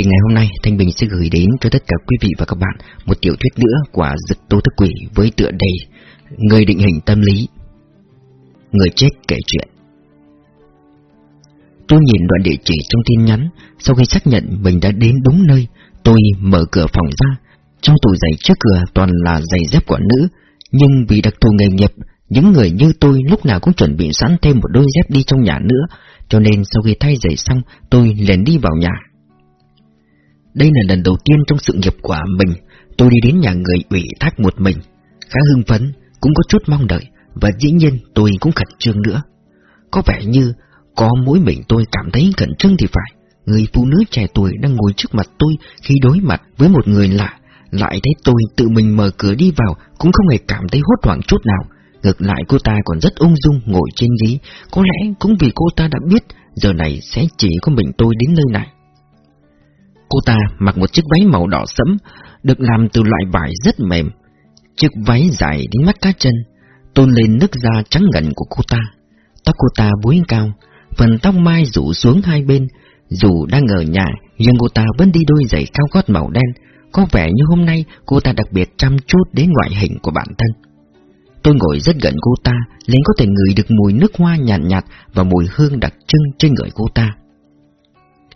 Thì ngày hôm nay, Thanh Bình sẽ gửi đến cho tất cả quý vị và các bạn một tiểu thuyết nữa của Dực Tô Thức Quỷ với tựa đề Người định hình tâm lý. Người chết kể chuyện. Tôi nhìn đoạn địa chỉ trong tin nhắn, Sau khi xác nhận mình đã đến đúng nơi, Tôi mở cửa phòng ra. Trong tủ giày trước cửa toàn là giày dép của nữ, Nhưng vì đặc thù nghề nghiệp, Những người như tôi lúc nào cũng chuẩn bị sẵn thêm một đôi dép đi trong nhà nữa, Cho nên sau khi thay giày xong, Tôi liền đi vào nhà đây là lần đầu tiên trong sự nghiệp của mình, Tôi đi đến nhà người ủy thác một mình. Khá hưng phấn, Cũng có chút mong đợi, Và dĩ nhiên tôi cũng khẩn trương nữa. Có vẻ như Có mỗi mình tôi cảm thấy khẩn trương thì phải. Người phụ nữ trẻ tuổi đang ngồi trước mặt tôi Khi đối mặt với một người lạ, Lại thấy tôi tự mình mở cửa đi vào, Cũng không hề cảm thấy hốt hoảng chút nào. Ngược lại, cô ta còn rất ung dung ngồi trên ghế. Có lẽ cũng vì cô ta đã biết, Giờ này sẽ chỉ có mình tôi đến nơi này. Cô ta mặc một chiếc váy màu đỏ sẫm, được làm từ loại vải rất mềm. Chiếc váy dài đến mắt cá chân, tôn lên nước da trắng ngần của cô ta. Tóc cô ta búi cao, phần tóc mai rủ xuống hai bên. Dù đang ở nhà, nhưng cô ta vẫn đi đôi giày cao gót màu đen. Có vẻ như hôm nay cô ta đặc biệt chăm chút đến ngoại hình của bản thân. Tôi ngồi rất gần cô ta, lên có thể ngửi được mùi nước hoa nhàn nhạt, nhạt và mùi hương đặc trưng trên người cô ta.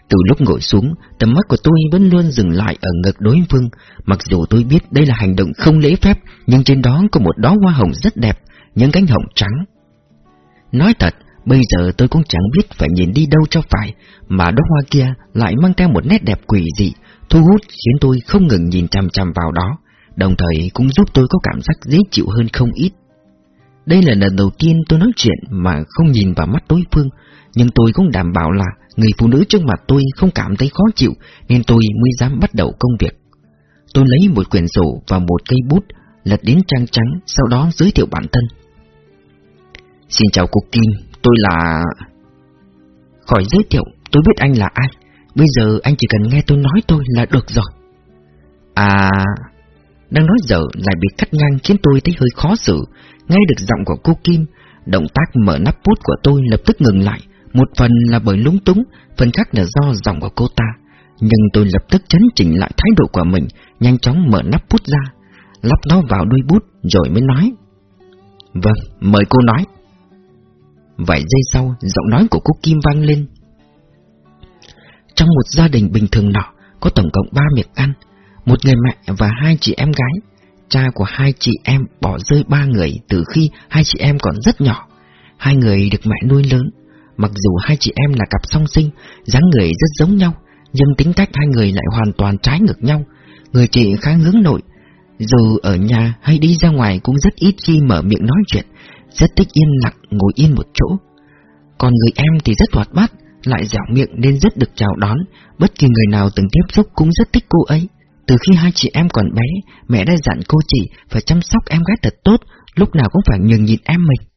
Từ lúc ngồi xuống, tầm mắt của tôi vẫn luôn dừng lại ở ngực đối phương, mặc dù tôi biết đây là hành động không lễ phép, nhưng trên đó có một đóa hoa hồng rất đẹp, những cánh hồng trắng. Nói thật, bây giờ tôi cũng chẳng biết phải nhìn đi đâu cho phải, mà đóa hoa kia lại mang theo một nét đẹp quỷ dị, thu hút khiến tôi không ngừng nhìn chằm chằm vào đó, đồng thời cũng giúp tôi có cảm giác dễ chịu hơn không ít. Đây là lần đầu tiên tôi nói chuyện mà không nhìn vào mắt đối phương, nhưng tôi cũng đảm bảo là người phụ nữ trước mặt tôi không cảm thấy khó chịu nên tôi mới dám bắt đầu công việc. Tôi lấy một quyển sổ và một cây bút, lật đến trang trắng, sau đó giới thiệu bản thân. Xin chào cô Kim, tôi là... Khỏi giới thiệu, tôi biết anh là ai. Bây giờ anh chỉ cần nghe tôi nói tôi là được rồi. À... Đang nói dở lại bị cắt ngang khiến tôi thấy hơi khó xử. Nghe được giọng của cô Kim, động tác mở nắp bút của tôi lập tức ngừng lại, một phần là bởi lúng túng, phần khác là do giọng của cô ta. Nhưng tôi lập tức chấn chỉnh lại thái độ của mình, nhanh chóng mở nắp bút ra, lắp nó vào đuôi bút rồi mới nói. Vâng, mời cô nói. Vài giây sau, giọng nói của cô Kim vang lên. Trong một gia đình bình thường nọ, có tổng cộng ba miệng ăn, một người mẹ và hai chị em gái. Cha của hai chị em bỏ rơi ba người từ khi hai chị em còn rất nhỏ. Hai người được mẹ nuôi lớn, Mặc dù hai chị em là cặp song sinh, dáng người rất giống nhau, nhưng tính cách hai người lại hoàn toàn trái ngược nhau. Người chị khá hướng nội, dù ở nhà hay đi ra ngoài cũng rất ít khi mở miệng nói chuyện, rất thích yên lặng ngồi yên một chỗ. Còn người em thì rất hoạt bát, lại dẻo miệng nên rất được chào đón, bất kỳ người nào từng tiếp xúc cũng rất thích cô ấy. Từ khi hai chị em còn bé, mẹ đã dặn cô chị phải chăm sóc em gái thật tốt, lúc nào cũng phải nhường nhịn em mình.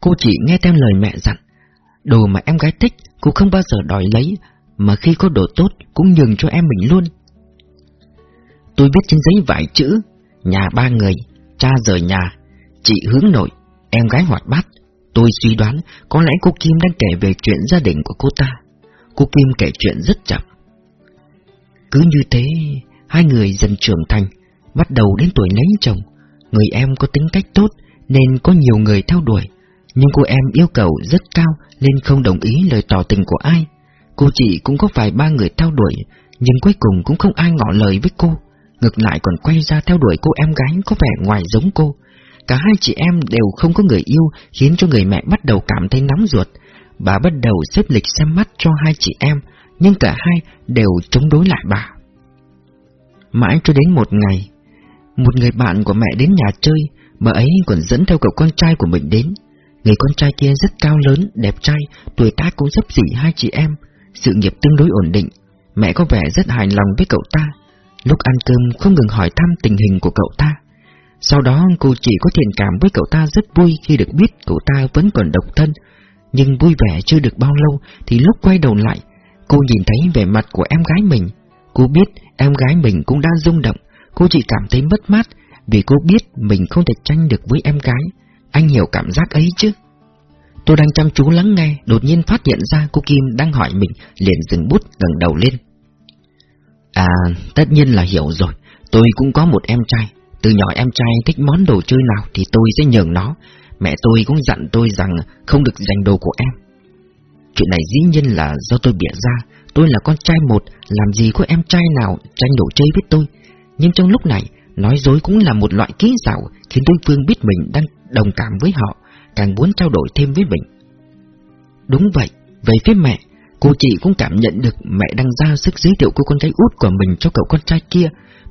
Cô chị nghe theo lời mẹ dặn, Đồ mà em gái thích Cô không bao giờ đòi lấy, Mà khi có đồ tốt cũng nhường cho em mình luôn. Tôi viết trên giấy vài chữ, Nhà ba người, Cha rời nhà, Chị hướng nội, Em gái hoạt bát. Tôi suy đoán Có lẽ cô Kim đang kể về chuyện gia đình của cô ta. Cô Kim kể chuyện rất chậm. Cứ như thế, Hai người dần trưởng thành, Bắt đầu đến tuổi lấy chồng. Người em có tính cách tốt Nên có nhiều người theo đuổi nhưng cô em yêu cầu rất cao nên không đồng ý lời tỏ tình của ai. Cô chị cũng có vài ba người theo đuổi, nhưng cuối cùng cũng không ai ngỏ lời với cô. Ngược lại còn quay ra theo đuổi cô em gái có vẻ ngoài giống cô. Cả hai chị em đều không có người yêu khiến cho người mẹ bắt đầu cảm thấy nóng ruột. Bà bắt đầu xếp lịch xem mắt cho hai chị em, nhưng cả hai đều chống đối lại bà. Mãi cho đến một ngày, một người bạn của mẹ đến nhà chơi, bà ấy còn dẫn theo cậu con trai của mình đến. Người con trai kia rất cao lớn, đẹp trai, tuổi tác cũng sấp xỉ hai chị em, sự nghiệp tương đối ổn định. Mẹ có vẻ rất hài lòng với cậu ta. Lúc ăn cơm không ngừng hỏi thăm tình hình của cậu ta. Sau đó cô chỉ có thiện cảm với cậu ta rất vui khi được biết cậu ta vẫn còn độc thân. Nhưng vui vẻ chưa được bao lâu thì lúc quay đầu lại, cô nhìn thấy vẻ mặt của em gái mình. Cô biết em gái mình cũng đang rung động, cô chỉ cảm thấy mất mát vì cô biết mình không thể tranh được với em gái. Anh hiểu cảm giác ấy chứ? Tôi đang chăm chú lắng nghe, đột nhiên phát hiện ra cô Kim đang hỏi mình, liền dừng bút gần đầu lên. À, tất nhiên là hiểu rồi. Tôi cũng có một em trai. Từ nhỏ em trai thích món đồ chơi nào thì tôi sẽ nhường nó. Mẹ tôi cũng dặn tôi rằng không được giành đồ của em. Chuyện này dĩ nhiên là do tôi bịa ra. Tôi là con trai một, làm gì có em trai nào tranh đồ chơi với tôi. Nhưng trong lúc này, nói dối cũng là một loại kỹ xảo khiến đối phương biết mình đang đồng cảm với họ, càng muốn trao đổi thêm với mình. Đúng vậy, về phía mẹ, cô chị cũng cảm nhận được mẹ đang ra sức giới thiệu cô con gái út của mình cho cậu con trai kia.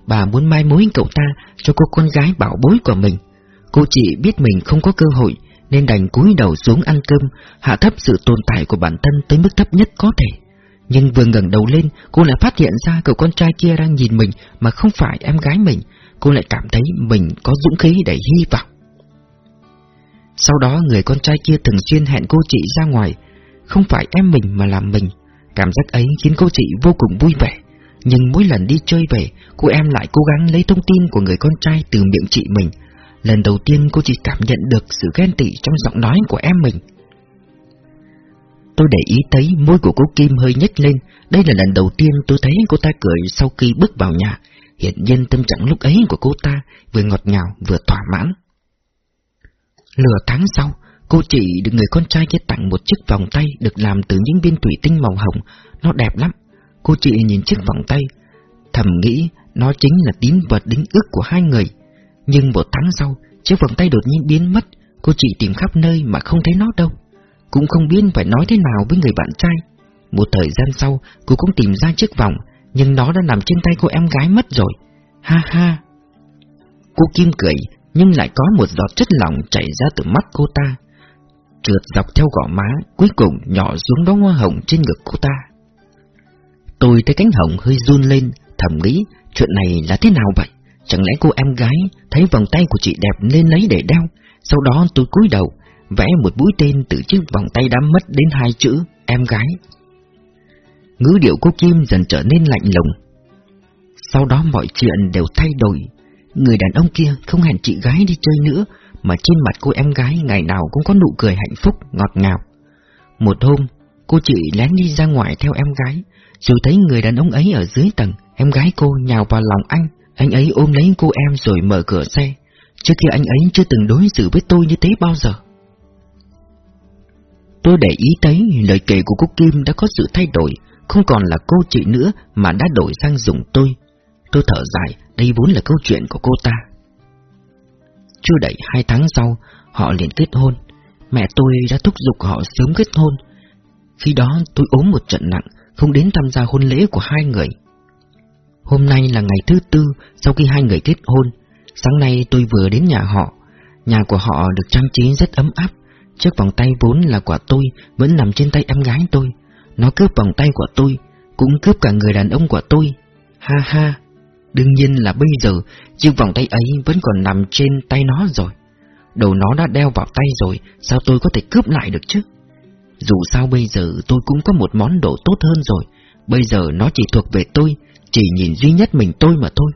Bà muốn mai mối cậu ta cho cô con gái bảo bối của mình. Cô chị biết mình không có cơ hội nên đành cúi đầu xuống ăn cơm, hạ thấp sự tồn tại của bản thân tới mức thấp nhất có thể. Nhưng vừa ngẩng đầu lên, cô lại phát hiện ra cậu con trai kia đang nhìn mình mà không phải em gái mình. Cô lại cảm thấy mình có dũng khí để hy vọng. Sau đó người con trai kia thường xuyên hẹn cô chị ra ngoài, không phải em mình mà là mình. Cảm giác ấy khiến cô chị vô cùng vui vẻ. Nhưng mỗi lần đi chơi về, cô em lại cố gắng lấy thông tin của người con trai từ miệng chị mình. Lần đầu tiên cô chỉ cảm nhận được sự ghen tị trong giọng nói của em mình. Tôi để ý thấy môi của cô Kim hơi nhếch lên, đây là lần đầu tiên tôi thấy cô ta cười sau khi bước vào nhà. Hiện nhiên tâm trạng lúc ấy của cô ta vừa ngọt ngào vừa thỏa mãn. Lửa tháng sau, cô chị được người con trai kia tặng một chiếc vòng tay được làm từ những viên thủy tinh màu hồng, nó đẹp lắm. Cô chị nhìn chiếc vòng tay, thầm nghĩ nó chính là tín vật đính ước của hai người. Nhưng một tháng sau, chiếc vòng tay đột nhiên biến mất, cô chị tìm khắp nơi mà không thấy nó đâu. Cũng không biết phải nói thế nào với người bạn trai. Một thời gian sau, cô cũng tìm ra chiếc vòng, nhưng nó đã nằm trên tay cô em gái mất rồi. Ha ha! Cô Kim cười, nhưng lại có một giọt chất lỏng chảy ra từ mắt cô ta. Trượt dọc theo gò má, cuối cùng nhỏ xuống đóa hoa hồng trên ngực cô ta. Tôi thấy cánh hồng hơi run lên, thầm nghĩ chuyện này là thế nào vậy? Chẳng lẽ cô em gái thấy vòng tay của chị đẹp nên lấy để đeo? Sau đó tôi cúi đầu, vẽ một mũi tên từ chiếc vòng tay đã mất đến hai chữ em gái. Ngữ điệu cô Kim dần trở nên lạnh lùng. Sau đó mọi chuyện đều thay đổi. Người đàn ông kia không hẹn chị gái đi chơi nữa, mà trên mặt cô em gái ngày nào cũng có nụ cười hạnh phúc, ngọt ngào. Một hôm, cô chị lén đi ra ngoài theo em gái, rồi thấy người đàn ông ấy ở dưới tầng, em gái cô nhào vào lòng anh, anh ấy ôm lấy cô em rồi mở cửa xe. Trước khi anh ấy chưa từng đối xử với tôi như thế bao giờ. Tôi để ý thấy lời kể của cô Kim đã có sự thay đổi, không còn là cô chị nữa mà đã đổi sang dùng tôi. Tôi thở dài, đây vốn là câu chuyện của cô ta. Chưa đầy hai tháng sau, họ liền kết hôn. Mẹ tôi đã thúc giục họ sớm kết hôn. Khi đó tôi ốm một trận nặng, không đến tham gia hôn lễ của hai người. Hôm nay là ngày thứ tư sau khi hai người kết hôn. Sáng nay tôi vừa đến nhà họ. Nhà của họ được trang trí rất ấm áp. Chiếc vòng tay vốn là của tôi vẫn nằm trên tay em gái tôi. Nó cướp vòng tay của tôi, cũng cướp cả người đàn ông của tôi. Ha ha, đương nhiên là bây giờ chiếc vòng tay ấy vẫn còn nằm trên tay nó rồi. Đầu nó đã đeo vào tay rồi, sao tôi có thể cướp lại được chứ? Dù sao bây giờ tôi cũng có một món đồ tốt hơn rồi, bây giờ nó chỉ thuộc về tôi, chỉ nhìn duy nhất mình tôi mà thôi.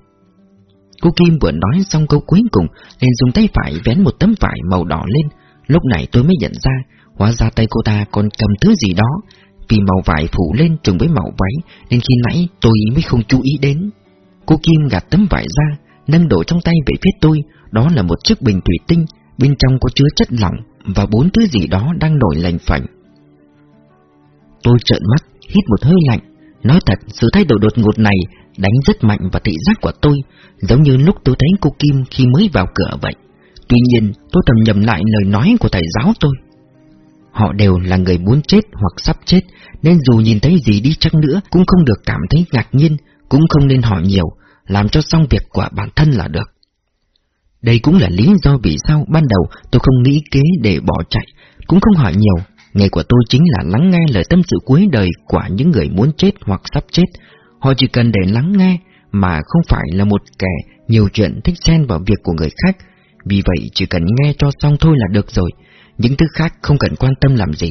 Cô Kim vừa nói xong câu cuối cùng, liền dùng tay phải vén một tấm vải màu đỏ lên, lúc này tôi mới nhận ra, hóa ra tay cô ta còn cầm thứ gì đó, vì màu vải phủ lên trùng với màu váy nên khi nãy tôi mới không chú ý đến. Cô Kim gạt tấm vải ra, nâng đổ trong tay về phía tôi, đó là một chiếc bình thủy tinh, bên trong có chứa chất lỏng và bốn thứ gì đó đang nổi lành phảnh. Tôi trợn mắt, hít một hơi lạnh. Nói thật, sự thay đổi đột ngột này đánh rất mạnh vào thị giác của tôi, giống như lúc tôi thấy cô Kim khi mới vào cửa vậy. Tuy nhiên, tôi thầm nhầm lại lời nói của thầy giáo tôi. Họ đều là người muốn chết hoặc sắp chết, nên dù nhìn thấy gì đi chăng nữa cũng không được cảm thấy ngạc nhiên, cũng không nên hỏi nhiều, làm cho xong việc của bản thân là được. Đây cũng là lý do vì sao ban đầu tôi không nghĩ kế để bỏ chạy, cũng không hỏi nhiều. Nghề của tôi chính là lắng nghe lời tâm sự cuối đời của những người muốn chết hoặc sắp chết. Họ chỉ cần để lắng nghe, mà không phải là một kẻ nhiều chuyện thích xen vào việc của người khác. Vì vậy chỉ cần nghe cho xong thôi là được rồi, những thứ khác không cần quan tâm làm gì.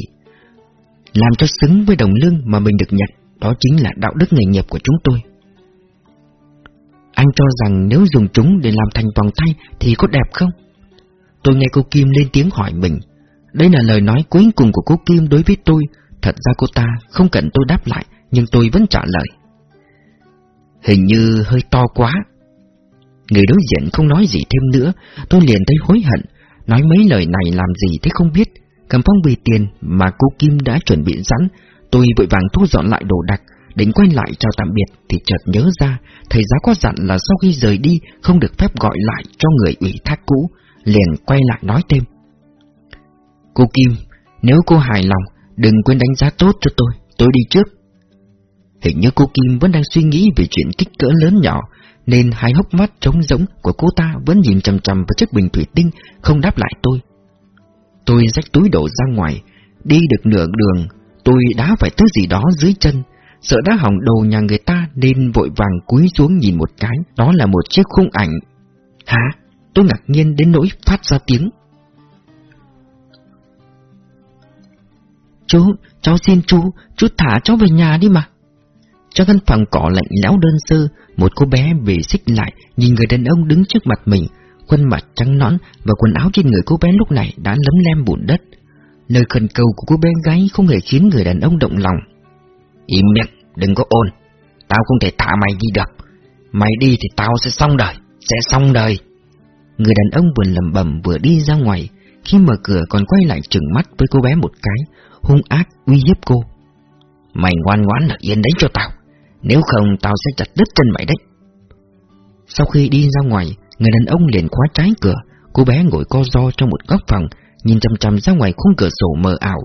Làm cho xứng với đồng lương mà mình được nhận, đó chính là đạo đức nghề nghiệp của chúng tôi. Anh cho rằng nếu dùng chúng để làm thành vòng tay thì có đẹp không? Tôi nghe cô Kim lên tiếng hỏi mình. Đây là lời nói cuối cùng của cô Kim đối với tôi. Thật ra cô ta không cần tôi đáp lại, nhưng tôi vẫn trả lời. Hình như hơi to quá. Người đối diện không nói gì thêm nữa, tôi liền thấy hối hận, nói mấy lời này làm gì thế không biết. Cầm phong bì tiền mà cô Kim đã chuẩn bị sẵn, tôi vội vàng thu dọn lại đồ đạc, định quay lại chào tạm biệt thì chợt nhớ ra, thầy giáo có dặn là sau khi rời đi không được phép gọi lại cho người ủy thác cũ, liền quay lại nói thêm. Cô Kim, nếu cô hài lòng, đừng quên đánh giá tốt cho tôi, tôi đi trước. Hình như cô Kim vẫn đang suy nghĩ về chuyện kích cỡ lớn nhỏ, nên hai hốc mắt trống rỗng của cô ta vẫn nhìn chằm chằm vào chiếc bình thủy tinh, không đáp lại tôi. Tôi rách túi đổ ra ngoài, đi được nửa đường, tôi đã phải thứ gì đó dưới chân, sợ đã hỏng đồ nhà người ta nên vội vàng cúi xuống nhìn một cái, đó là một chiếc khung ảnh. Hả? Tôi ngạc nhiên đến nỗi phát ra tiếng. Chú, cháu xin chú, chú thả cháu về nhà đi mà. Trong căn phòng cỏ lạnh lẽo đơn sơ, một cô bé về xích lại, nhìn người đàn ông đứng trước mặt mình, khuôn mặt trắng nõn và quần áo trên người cô bé lúc này đã lấm lem bùn đất. Lời khẩn cầu của cô bé gái không hề khiến người đàn ông động lòng. Im miệng, đừng có ôn, tao không thể thả mày đi được. Mày đi thì tao sẽ xong đời, sẽ xong đời. Người đàn ông vừa lầm bầm vừa đi ra ngoài, khi mở cửa còn quay lại trừng mắt với cô bé một cái, hung ác uy hiếp cô. Mày ngoan ngoãn ở yên đấy cho tao, nếu không tao sẽ chặt đứt chân mày đấy. Sau khi đi ra ngoài, người đàn ông liền khóa trái cửa, cô bé ngồi co ro trong một góc phòng, nhìn chằm chằm ra ngoài khung cửa sổ mờ ảo.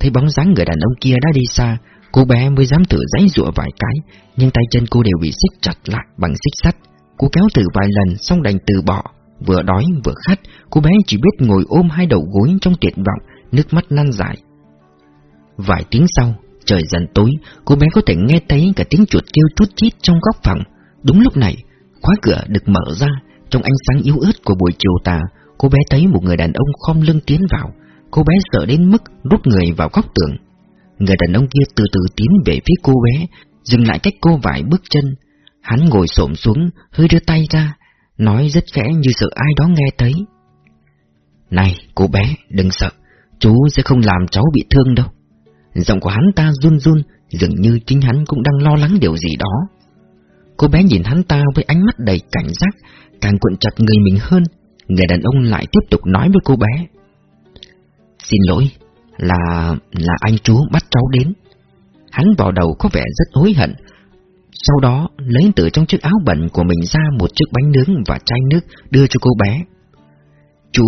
Thấy bóng dáng người đàn ông kia đã đi xa, cô bé mới dám thử giãy giụa vài cái, nhưng tay chân cô đều bị xích chặt lại bằng xích sắt. Cô kéo thử vài lần xong đành từ bỏ, vừa đói vừa khát, cô bé chỉ biết ngồi ôm hai đầu gối trong tuyệt vọng, nước mắt lăn dài. Vài tiếng sau, trời dần tối, cô bé có thể nghe thấy cả tiếng chuột kêu chút chít trong góc phòng. Đúng lúc này, khóa cửa được mở ra, trong ánh sáng yếu ớt của buổi chiều tà, cô bé thấy một người đàn ông khom lưng tiến vào. Cô bé sợ đến mức rút người vào góc tường. Người đàn ông kia từ từ tiến về phía cô bé, dừng lại cách cô vài bước chân. Hắn ngồi xổm xuống, hơi đưa tay ra, nói rất khẽ như sợ ai đó nghe thấy. Này, cô bé, đừng sợ, chú sẽ không làm cháu bị thương đâu. Giọng của hắn ta run run, dường như chính hắn cũng đang lo lắng điều gì đó. Cô bé nhìn hắn ta với ánh mắt đầy cảnh giác, càng cuộn chặt người mình hơn. Người đàn ông lại tiếp tục nói với cô bé. Xin lỗi, là... là anh chú bắt cháu đến. Hắn vào đầu có vẻ rất hối hận. Sau đó, lấy từ trong chiếc áo bẩn của mình ra một chiếc bánh nướng và chai nước đưa cho cô bé. Chú...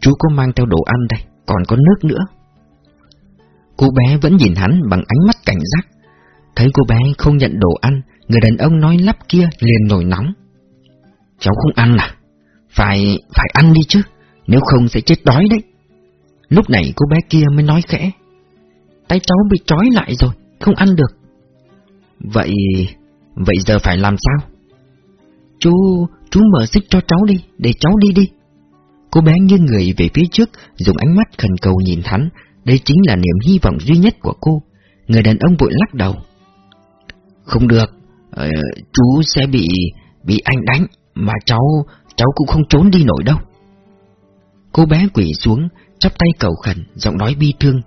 chú có mang theo đồ ăn đây, còn có nước nữa. Cô bé vẫn nhìn hắn bằng ánh mắt cảnh giác. Thấy cô bé không nhận đồ ăn, người đàn ông nói lắp kia liền nổi nóng. Cháu không ăn à? Phải, phải ăn đi chứ, nếu không sẽ chết đói đấy. Lúc này cô bé kia mới nói khẽ. Tay cháu bị trói lại rồi, không ăn được. Vậy, vậy giờ phải làm sao? Chú, chú mở xích cho cháu đi, để cháu đi đi. Cô bé nghiêng người về phía trước, dùng ánh mắt khẩn cầu nhìn hắn, đây chính là niềm hy vọng duy nhất của cô. Người đàn ông vội lắc đầu. Không được, ờ, chú sẽ bị bị anh đánh, mà cháu, cháu cũng không trốn đi nổi đâu. Cô bé quỷ xuống, chắp tay cầu khẩn, giọng nói bi thương.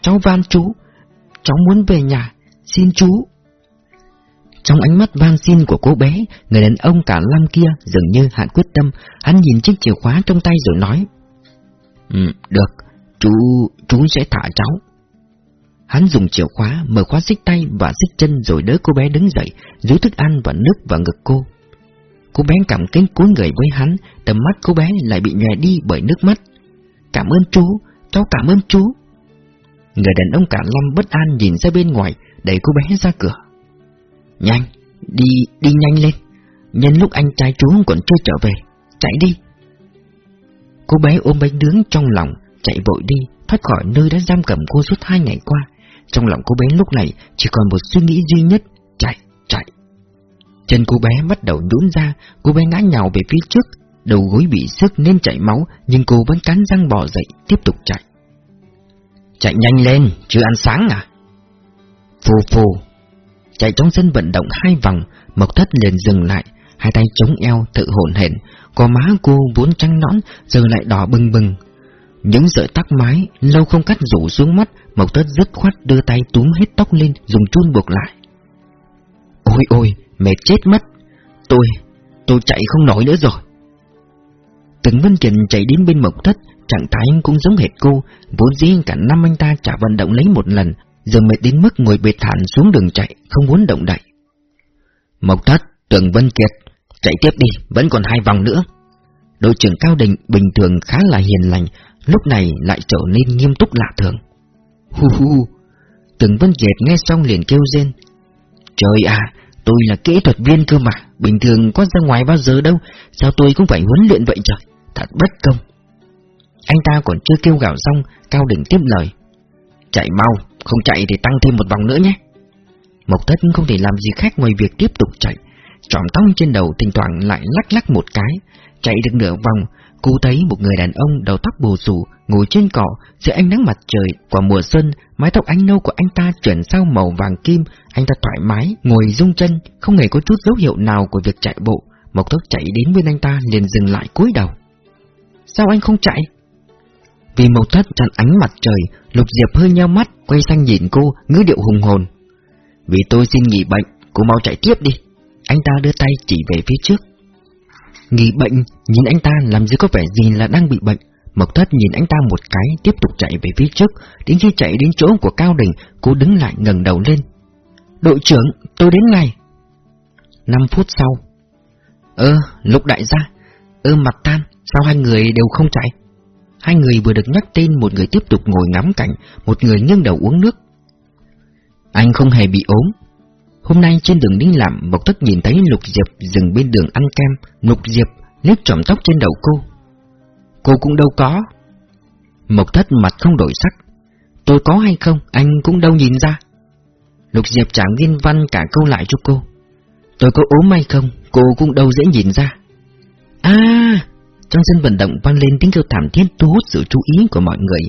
Cháu van chú, cháu muốn về nhà, xin chú. Trong ánh mắt van xin của cô bé, người đàn ông cả lăm kia dường như hạn quyết tâm, hắn nhìn chiếc chìa khóa trong tay rồi nói. Ừ, được, Chú, chú sẽ thả cháu. Hắn dùng chìa khóa, mở khóa xích tay và xích chân rồi đỡ cô bé đứng dậy, rú thức ăn và nước vào ngực cô. Cô bé cảm kính cuốn người với hắn, tầm mắt cô bé lại bị nhòe đi bởi nước mắt. Cảm ơn chú, cháu cảm ơn chú. Người đàn ông cả lâm bất an nhìn ra bên ngoài, đẩy cô bé ra cửa. Nhanh, đi, đi nhanh lên. Nhân lúc anh trai chú còn chưa trở về, chạy đi. Cô bé ôm bánh nướng trong lòng, chạy vội đi, thoát khỏi nơi đã giam cầm cô suốt hai ngày qua. Trong lòng cô bé lúc này chỉ còn một suy nghĩ duy nhất, chạy, chạy. Chân cô bé bắt đầu nhũn ra, cô bé ngã nhào về phía trước, đầu gối bị sức nên chảy máu, nhưng cô vẫn cắn răng bò dậy, tiếp tục chạy. Chạy nhanh lên, chưa ăn sáng à? Phù phù. Chạy trong sân vận động hai vòng, Mộc Thất liền dừng lại, hai tay chống eo tự hồn hển, có má cô vốn trắng nõn giờ lại đỏ bừng bừng, những sợi tóc mái lâu không cắt rủ xuống mắt, Mộc Thất dứt khoát đưa tay túm hết tóc lên, dùng chun buộc lại. Ôi ôi, mệt chết mất. Tôi, tôi chạy không nổi nữa rồi. Từng Vân Trần chạy đến bên Mộc Thất, trạng thái cũng giống hệt cô, vốn dĩ cả năm anh ta chả vận động lấy một lần, giờ mệt đến mức ngồi bệt thản xuống đường chạy, không muốn động đậy. Mộc Thất, Tần Vân Kiệt, chạy tiếp đi, vẫn còn hai vòng nữa. Đội trưởng Cao Đình bình thường khá là hiền lành, lúc này lại trở nên nghiêm túc lạ thường. Hu hu, Tần Vân Kiệt nghe xong liền kêu rên. Trời à, tôi là kỹ thuật viên cơ mà, bình thường có ra ngoài bao giờ đâu, sao tôi cũng phải huấn luyện vậy trời, thật bất công. Anh ta còn chưa kêu gào xong, Cao Đình tiếp lời. Chạy mau, không chạy thì tăng thêm một vòng nữa nhé. Mộc Thất không thể làm gì khác ngoài việc tiếp tục chạy. Trọm tóc trên đầu thỉnh thoảng lại lắc lắc một cái. Chạy được nửa vòng, cô thấy một người đàn ông đầu tóc bù xù ngồi trên cỏ dưới ánh nắng mặt trời của mùa xuân. Mái tóc ánh nâu của anh ta chuyển sang màu vàng kim. Anh ta thoải mái, ngồi rung chân, không hề có chút dấu hiệu nào của việc chạy bộ. Mộc Thất chạy đến bên anh ta liền dừng lại cúi đầu. Sao anh không chạy? Vì màu thất chặn ánh mặt trời, Lục Diệp hơi nheo mắt, quay sang nhìn cô, ngữ điệu hùng hồn. Vì tôi xin nghỉ bệnh, cô mau chạy tiếp đi. Anh ta đưa tay chỉ về phía trước. Nghỉ bệnh, nhìn anh ta làm gì có vẻ gì là đang bị bệnh. Mộc thất nhìn anh ta một cái, tiếp tục chạy về phía trước, đến khi chạy đến chỗ của Cao Đình, cô đứng lại ngẩng đầu lên. Đội trưởng, tôi đến ngay. Năm phút sau. Ơ, lục đại gia. Ơ mặt tan, sao hai người đều không chạy? Hai người vừa được nhắc tên một người tiếp tục ngồi ngắm cảnh, một người nghiêng đầu uống nước. Anh không hề bị ốm. Hôm nay trên đường đi làm, Mộc Thất nhìn thấy Lục Diệp dừng bên đường ăn kem. Lục Diệp liếc trọm tóc trên đầu cô. Cô cũng đâu có. Mộc Thất mặt không đổi sắc. Tôi có hay không, anh cũng đâu nhìn ra. Lục Diệp trả nghiên văn cả câu lại cho cô. Tôi có ốm hay không, cô cũng đâu dễ nhìn ra. À, trong sân vận động vang lên tiếng kêu thảm thiết thu hút sự chú ý của mọi người.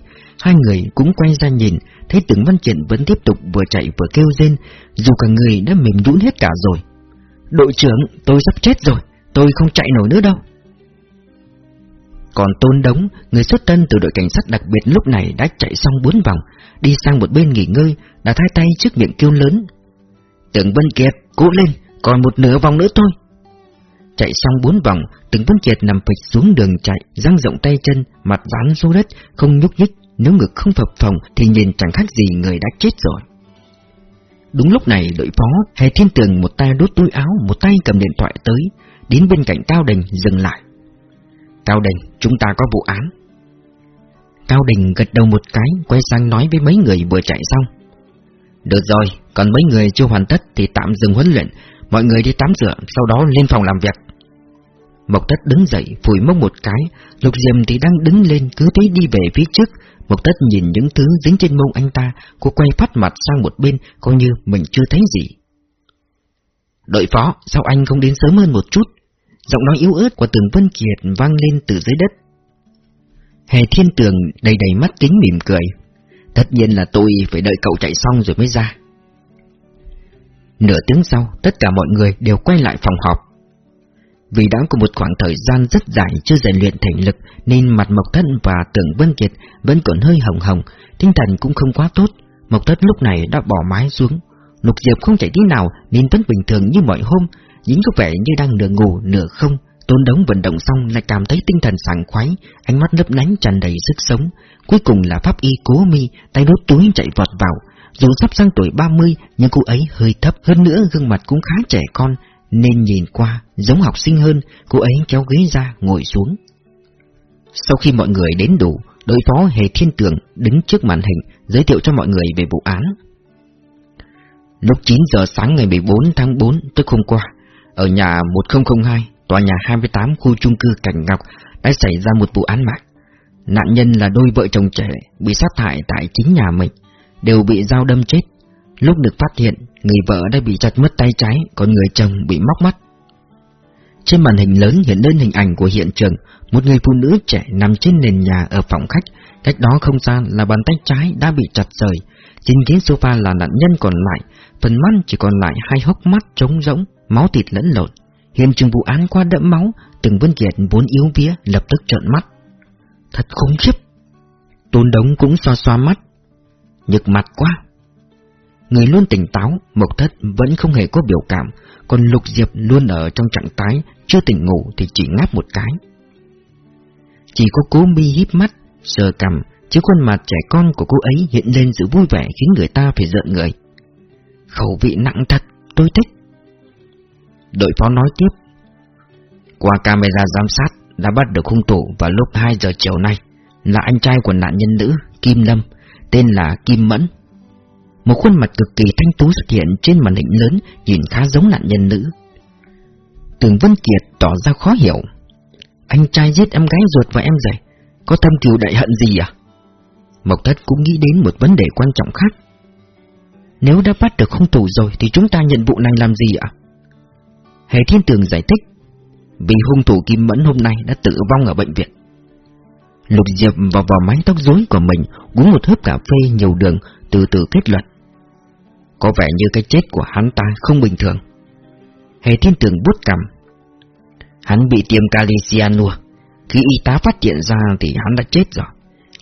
Hai người cũng quay ra nhìn, thấy tưởng văn triển vẫn tiếp tục vừa chạy vừa kêu rên, dù cả người đã mềm nhũn hết cả rồi. Đội trưởng, tôi sắp chết rồi, tôi không chạy nổi nữa đâu. Còn Tôn Đống, người xuất thân từ đội cảnh sát đặc biệt lúc này đã chạy xong bốn vòng, đi sang một bên nghỉ ngơi, đã thay tay trước miệng kêu lớn. Tưởng Vân Kiệt, cố lên, còn một nửa vòng nữa thôi. Chạy xong bốn vòng, từng tuấn Kiệt nằm phịch xuống đường chạy, dang rộng tay chân, mặt dán xuống đất, không nhúc nhích, nếu ngực không phập phồng thì nhìn chẳng khác gì người đã chết rồi. Đúng lúc này đội phó, hay thiên tường một tay đốt túi áo, một tay cầm điện thoại tới, đến bên cạnh Cao Đình dừng lại. Cao Đình, chúng ta có vụ án. Cao Đình gật đầu một cái, quay sang nói với mấy người vừa chạy xong. Được rồi, còn mấy người chưa hoàn tất thì tạm dừng huấn luyện, mọi người đi tắm rửa, sau đó lên phòng làm việc. Mộc Tất đứng dậy, phủi mông một cái, Lục Diệm thì đang đứng lên cứ thế đi về phía trước. Mộc Tất nhìn những thứ dính trên mông anh ta, cô quay phát mặt sang một bên, coi như mình chưa thấy gì. Đội phó, sao anh không đến sớm hơn một chút? Giọng nói yếu ớt của Tường Vân Kiệt vang lên từ dưới đất. Hề Thiên Tường đầy đầy mắt kính mỉm cười. Tất nhiên là tôi phải đợi cậu chạy xong rồi mới ra. Nửa tiếng sau, tất cả mọi người đều quay lại phòng họp. Vì đã có một khoảng thời gian rất dài chưa rèn luyện thể lực nên mặt Mộc Thất và Tưởng Vân Kiệt vẫn còn hơi hồng hồng, tinh thần cũng không quá tốt. Mộc Thất lúc này đã bỏ mái xuống. Lục Diệp không chạy tí nào nên vẫn bình thường như mọi hôm, dính có vẻ như đang nửa ngủ nửa không. Tôn đống vận động xong lại cảm thấy tinh thần sảng khoái, ánh mắt lấp lánh tràn đầy sức sống. Cuối cùng là pháp y cố mi, tay đốt túi chạy vọt vào. Dù sắp sang tuổi 30 nhưng cô ấy hơi thấp hơn nữa gương mặt cũng khá trẻ con, nên nhìn qua giống học sinh hơn, cô ấy kéo ghế ra ngồi xuống. Sau khi mọi người đến đủ, đội phó Hề Thiên Tường đứng trước màn hình giới thiệu cho mọi người về vụ án. Lúc 9 giờ sáng ngày 14 tháng 4 tức hôm qua, ở nhà 1002, tòa nhà 28 khu chung cư Cảnh Ngọc đã xảy ra một vụ án mạng. Nạn nhân là đôi vợ chồng trẻ bị sát hại tại chính nhà mình, đều bị dao đâm chết. Lúc được phát hiện, người vợ đã bị chặt mất tay trái, còn người chồng bị móc mắt. Trên màn hình lớn hiện lên hình ảnh của hiện trường, một người phụ nữ trẻ nằm trên nền nhà ở phòng khách, cách đó không xa là bàn tay trái đã bị chặt rời, trên ghế sofa là nạn nhân còn lại, phần mắt chỉ còn lại hai hốc mắt trống rỗng, máu thịt lẫn lộn. Hiện trường vụ án qua đẫm máu, từng Vân Kiệt vốn yếu vía lập tức trợn mắt. Thật khủng khiếp. Tôn Đống cũng xoa xoa mắt. Nhực mặt quá. Người luôn tỉnh táo, Mộc Thất vẫn không hề có biểu cảm, còn Lục Diệp luôn ở trong trạng thái, chưa tỉnh ngủ thì chỉ ngáp một cái. Chỉ có cố mi híp mắt, sờ cằm, chứ khuôn mặt trẻ con của cô ấy hiện lên sự vui vẻ khiến người ta phải giận người. Khẩu vị nặng thật, tôi thích. Đội phó nói tiếp. Qua camera giám sát đã bắt được hung thủ vào lúc 2 giờ chiều nay, là anh trai của nạn nhân nữ Kim Lâm, tên là Kim Mẫn. Một khuôn mặt cực kỳ thanh tú xuất hiện trên màn hình lớn nhìn khá giống nạn nhân nữ. Tường Vân Kiệt tỏ ra khó hiểu. Anh trai giết em gái ruột và em rể, có thâm cừu đại hận gì à? Mộc Thất cũng nghĩ đến một vấn đề quan trọng khác. Nếu đã bắt được hung thủ rồi thì chúng ta nhận vụ này làm gì ạ? Hề Thiên Tường giải thích, vì hung thủ Kim Mẫn hôm nay đã tử vong ở bệnh viện. Lục Diệp vào vào mái tóc rối của mình, uống một hớp cà phê nhiều đường, từ từ kết luận. Có vẻ như cái chết của hắn ta không bình thường. Hề Thiên Tường bút cầm. Hắn bị tiêm kali. Khi y tá phát hiện ra thì hắn đã chết rồi.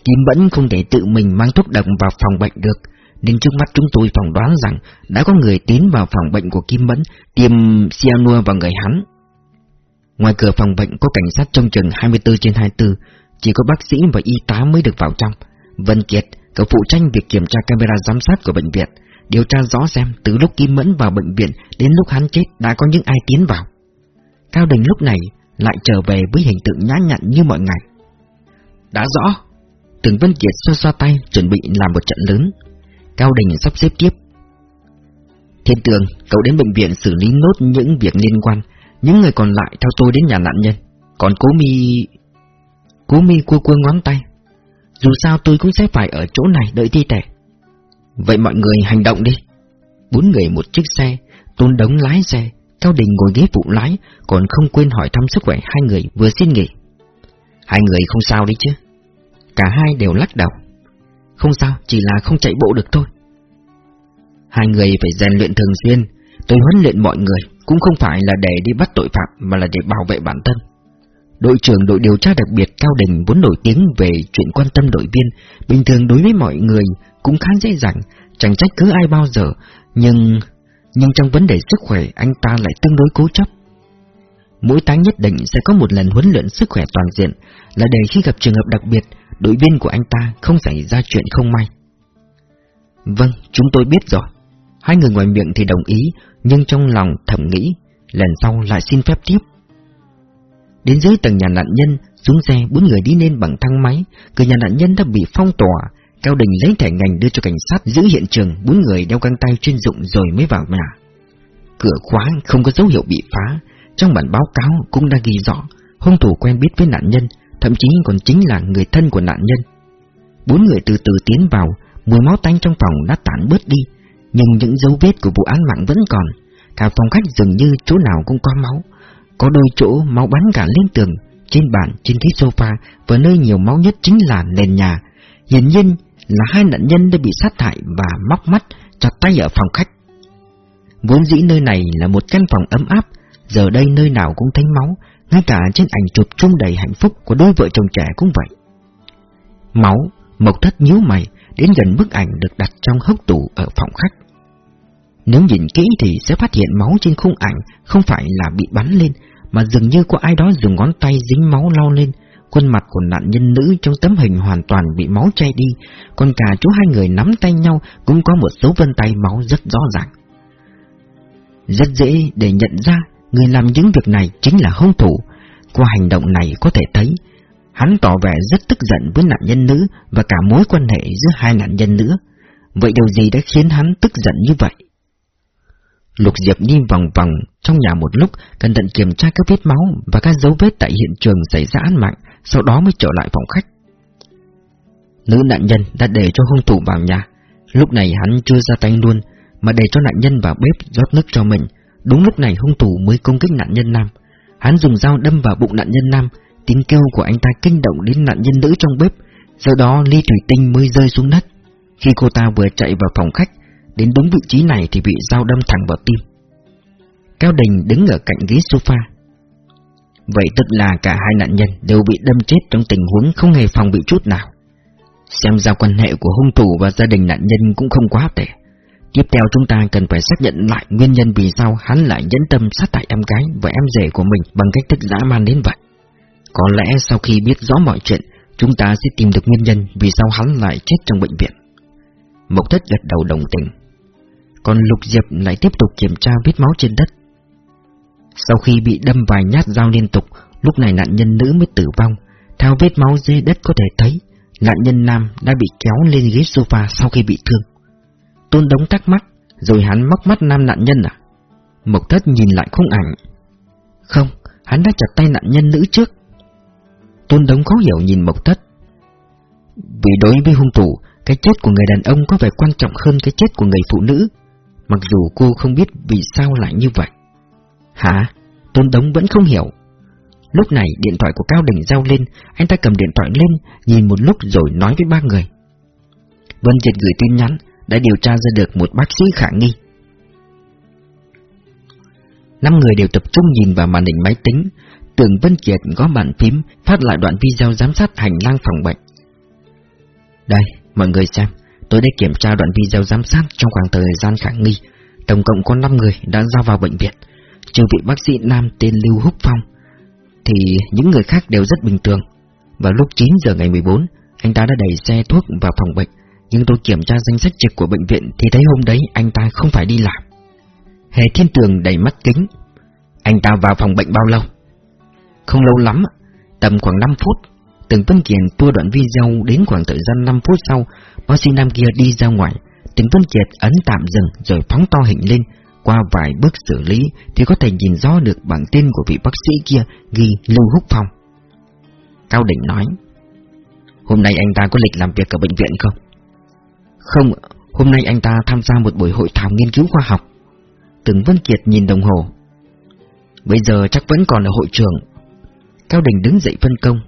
Kim bẫn không thể tự mình mang thuốc độc vào phòng bệnh được, nên trước mắt chúng tôi phỏng đoán rằng đã có người tiến vào phòng bệnh của Kim bẫn tiêm cyanua vào người hắn. Ngoài cửa phòng bệnh có cảnh sát trông chừng 24 trên 24, chỉ có bác sĩ và y tá mới được vào trong. Vân Kiệt, cậu phụ tranh việc kiểm tra camera giám sát của bệnh viện, điều tra rõ xem từ lúc Kim Mẫn vào bệnh viện đến lúc hắn chết đã có những ai tiến vào. Cao Đình lúc này lại trở về với hình tượng nhã nhặn như mọi ngày. Đã rõ, Từng Vân Kiệt xoa xoa tay chuẩn bị làm một trận lớn. Cao Đình sắp xếp tiếp. Thiên tường, cậu đến bệnh viện xử lý nốt những việc liên quan, những người còn lại theo tôi đến nhà nạn nhân. Còn cố mi... Cố mi cua cua ngón tay. Dù sao tôi cũng sẽ phải ở chỗ này đợi thi tẻ. Vậy mọi người hành động đi. Bốn người một chiếc xe, tôn đống lái xe, Cao Đình ngồi ghế phụ lái, còn không quên hỏi thăm sức khỏe hai người vừa xin nghỉ. Hai người không sao đi chứ? Cả hai đều lắc đầu. Không sao, chỉ là không chạy bộ được thôi. Hai người phải rèn luyện thường xuyên, tôi huấn luyện mọi người, cũng không phải là để đi bắt tội phạm mà là để bảo vệ bản thân. Đội trưởng đội điều tra đặc biệt Cao Đình vốn nổi tiếng về chuyện quan tâm đội viên, bình thường đối với mọi người cũng khá dễ dàng, chẳng trách cứ ai bao giờ, nhưng... Nhưng trong vấn đề sức khỏe anh ta lại tương đối cố chấp. Mỗi tháng nhất định sẽ có một lần huấn luyện sức khỏe toàn diện, là để khi gặp trường hợp đặc biệt, đội viên của anh ta không xảy ra chuyện không may. Vâng, chúng tôi biết rồi. Hai người ngoài miệng thì đồng ý, nhưng trong lòng thầm nghĩ, lần sau lại xin phép tiếp. Đến dưới tầng nhà nạn nhân, xuống xe bốn người đi lên bằng thang máy, cửa nhà nạn nhân đã bị phong tỏa. Cao Đình lấy thẻ ngành đưa cho cảnh sát giữ hiện trường, bốn người đeo găng tay chuyên dụng rồi mới vào nhà. Cửa khóa không có dấu hiệu bị phá, trong bản báo cáo cũng đã ghi rõ hung thủ quen biết với nạn nhân, thậm chí còn chính là người thân của nạn nhân. Bốn người từ từ tiến vào, mùi máu tanh trong phòng đã tản bớt đi, nhưng những dấu vết của vụ án mạng vẫn còn. Cả phòng khách dường như chỗ nào cũng có máu, có đôi chỗ máu bắn cả lên tường, trên bàn, trên ghế sofa và nơi nhiều máu nhất chính là nền nhà. Hiển nhiên là hai nạn nhân đã bị sát hại và móc mắt, chặt tay ở phòng khách. Vốn dĩ nơi này là một căn phòng ấm áp, giờ đây nơi nào cũng thấy máu, ngay cả trên ảnh chụp chung đầy hạnh phúc của đôi vợ chồng trẻ cũng vậy. Máu, Mộc Thất nhíu mày, đến gần bức ảnh được đặt trong hốc tủ ở phòng khách. Nếu nhìn kỹ thì sẽ phát hiện máu trên khung ảnh không phải là bị bắn lên, mà dường như có ai đó dùng ngón tay dính máu lau lên. Khuôn mặt của nạn nhân nữ trong tấm hình hoàn toàn bị máu chay đi, còn cả chỗ hai người nắm tay nhau cũng có một số vân tay máu rất rõ ràng. Rất dễ để nhận ra người làm những việc này chính là hung thủ. Qua hành động này có thể thấy, hắn tỏ vẻ rất tức giận với nạn nhân nữ và cả mối quan hệ giữa hai nạn nhân nữa. Vậy điều gì đã khiến hắn tức giận như vậy? Lục Diệp đi vòng vòng trong nhà một lúc, cẩn thận kiểm tra các vết máu và các dấu vết tại hiện trường xảy ra án mạng, sau đó mới trở lại phòng khách. Nữ nạn nhân đã để cho hung thủ vào nhà, lúc này hắn chưa ra tay luôn, mà để cho nạn nhân vào bếp rót nước cho mình. Đúng lúc này hung thủ mới công kích nạn nhân nam. Hắn dùng dao đâm vào bụng nạn nhân nam, tiếng kêu của anh ta kinh động đến nạn nhân nữ trong bếp, sau đó ly thủy tinh mới rơi xuống đất. Khi cô ta vừa chạy vào phòng khách, đến đúng vị trí này thì bị dao đâm thẳng vào tim. Cao Đình đứng ở cạnh ghế sofa. Vậy tức là cả hai nạn nhân đều bị đâm chết trong tình huống không hề phòng bị chút nào. Xem ra quan hệ của hung thủ và gia đình nạn nhân cũng không quá tệ. Tiếp theo chúng ta cần phải xác nhận lại nguyên nhân vì sao hắn lại nhẫn tâm sát hại em gái và em rể của mình bằng cách thức dã man đến vậy. Có lẽ sau khi biết rõ mọi chuyện, chúng ta sẽ tìm được nguyên nhân vì sao hắn lại chết trong bệnh viện. Mộc thất gật đầu đồng tình. Còn Lục Diệp lại tiếp tục kiểm tra vết máu trên đất. Sau khi bị đâm vài nhát dao liên tục, lúc này nạn nhân nữ mới tử vong. Theo vết máu dưới đất có thể thấy, nạn nhân nam đã bị kéo lên ghế sofa sau khi bị thương. Tôn Đống thắc mắc, rồi hắn móc mắt nam nạn nhân à? Mộc thất nhìn lại khung ảnh. Không, hắn đã chặt tay nạn nhân nữ trước. Tôn Đống khó hiểu nhìn Mộc thất. Vì đối với hung thủ, cái chết của người đàn ông có vẻ quan trọng hơn cái chết của người phụ nữ, mặc dù cô không biết vì sao lại như vậy. Hả? Tôn Đống vẫn không hiểu. Lúc này điện thoại của Cao Đình giao lên, anh ta cầm điện thoại lên, nhìn một lúc rồi nói với ba người. Vân Triệt gửi tin nhắn, đã điều tra ra được một bác sĩ khả nghi. Năm người đều tập trung nhìn vào màn hình máy tính, Tưởng Vân Kiệt gõ bàn phím, phát lại đoạn video giám sát hành lang phòng bệnh. Đây, mọi người xem, tôi đã kiểm tra đoạn video giám sát trong khoảng thời gian khả nghi. Tổng cộng có 5 người đã ra vào bệnh viện, trừ vị bác sĩ nam tên Lưu Húc Phong. Thì những người khác đều rất bình thường. Vào lúc 9 giờ ngày 14, anh ta đã đẩy xe thuốc vào phòng bệnh, nhưng tôi kiểm tra danh sách trực của bệnh viện thì thấy hôm đấy anh ta không phải đi làm. Hề Thiên Tường đầy mắt kính. Anh ta vào phòng bệnh bao lâu? Không lâu lắm, tầm khoảng 5 phút. Từng Vân Kiệt tua đoạn video đến khoảng thời gian 5 phút sau, bác sĩ nam kia đi ra ngoài. Từng Vân Kiệt ấn tạm dừng rồi phóng to hình lên. Qua vài bước xử lý thì có thể nhìn rõ được bảng tên của vị bác sĩ kia ghi Lưu Húc Phong. Cao Định nói, hôm nay anh ta có lịch làm việc ở bệnh viện không? Không, hôm nay anh ta tham gia một buổi hội thảo nghiên cứu khoa học. Từng Vân Kiệt nhìn đồng hồ. Bây giờ chắc vẫn còn ở hội trường. Cao Đình đứng dậy phân công.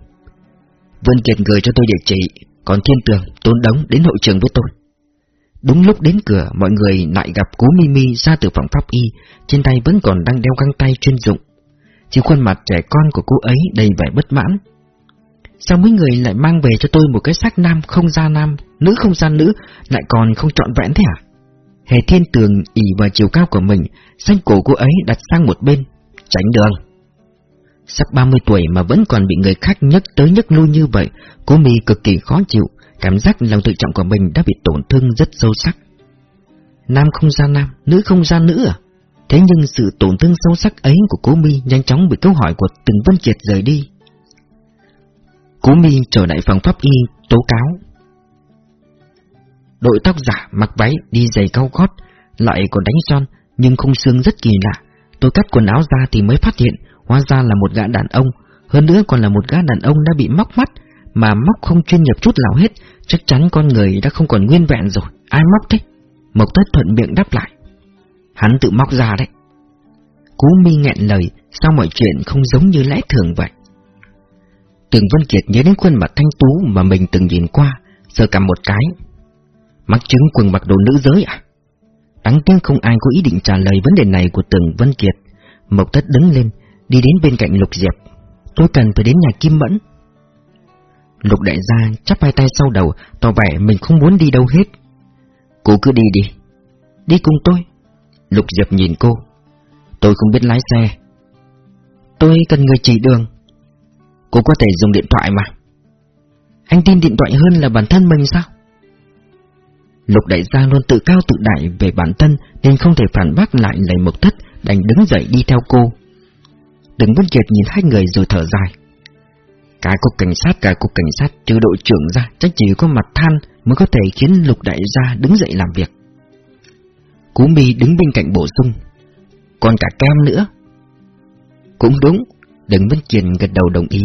Vân Kiệt gửi cho tôi địa chỉ, còn Thiên Tường, Tôn Đống đến hội trường với tôi. Đúng lúc đến cửa, mọi người lại gặp cố Mimi ra từ phòng pháp y, trên tay vẫn còn đang đeo găng tay chuyên dụng. Chỉ khuôn mặt trẻ con của cô ấy đầy vẻ bất mãn. Sao mấy người lại mang về cho tôi một cái xác nam không ra nam, nữ không ra nữ, lại còn không trọn vẹn thế à? Hề thiên tường ỉ vào chiều cao của mình, xanh cổ cô ấy đặt sang một bên, tránh đường. Sắp 30 tuổi mà vẫn còn bị người khác nhắc tới nhắc lui như vậy, cô Mì cực kỳ khó chịu, cảm giác lòng tự trọng của mình đã bị tổn thương rất sâu sắc. Nam không ra nam, nữ không ra nữ à? Thế nhưng sự tổn thương sâu sắc ấy của cố mi nhanh chóng bị câu hỏi của từng Vân Kiệt rời đi. Cố mi trở lại phòng pháp y, tố cáo. Đội tóc giả, mặc váy, đi giày cao gót, lại còn đánh son, nhưng không xương rất kỳ lạ. Tôi cắt quần áo ra thì mới phát hiện, hóa ra là một gã đàn ông, hơn nữa còn là một gã đàn ông đã bị móc mắt, mà móc không chuyên nghiệp chút nào hết, chắc chắn con người đã không còn nguyên vẹn rồi, ai móc thế? Mộc Tất thuận miệng đáp lại. Hắn tự móc ra đấy. Cú mi nghẹn lời, sao mọi chuyện không giống như lẽ thường vậy? Tường Vân Kiệt nhớ đến khuôn mặt thanh tú mà mình từng nhìn qua, giờ cầm một cái. Mắc chứng quần mặc đồ nữ giới à? Đáng tiếc không ai có ý định trả lời vấn đề này của Tường Vân Kiệt. Mộc Tất đứng lên, đi đến bên cạnh Lục Diệp. Tôi cần phải đến nhà Kim Mẫn. Lục đại gia chắp hai tay sau đầu, tỏ vẻ mình không muốn đi đâu hết. Cô cứ đi đi. Đi cùng tôi. Lục Diệp nhìn cô. Tôi không biết lái xe. Tôi cần người chỉ đường. Cô có thể dùng điện thoại mà. Anh tin điện thoại hơn là bản thân mình sao? Lục đại gia luôn tự cao tự đại về bản thân nên không thể phản bác lại lời mộc thất, đành đứng dậy đi theo cô. Đừng bất chợt nhìn hai người rồi thở dài. Cái cục cảnh sát cả cục cảnh sát trừ đội trưởng ra chắc chỉ có mặt than mới có thể khiến lục đại gia đứng dậy làm việc. Cú mi đứng bên cạnh bổ sung. Còn cả kem nữa. Cũng đúng, Đừng Vân Kiệt gật đầu đồng ý.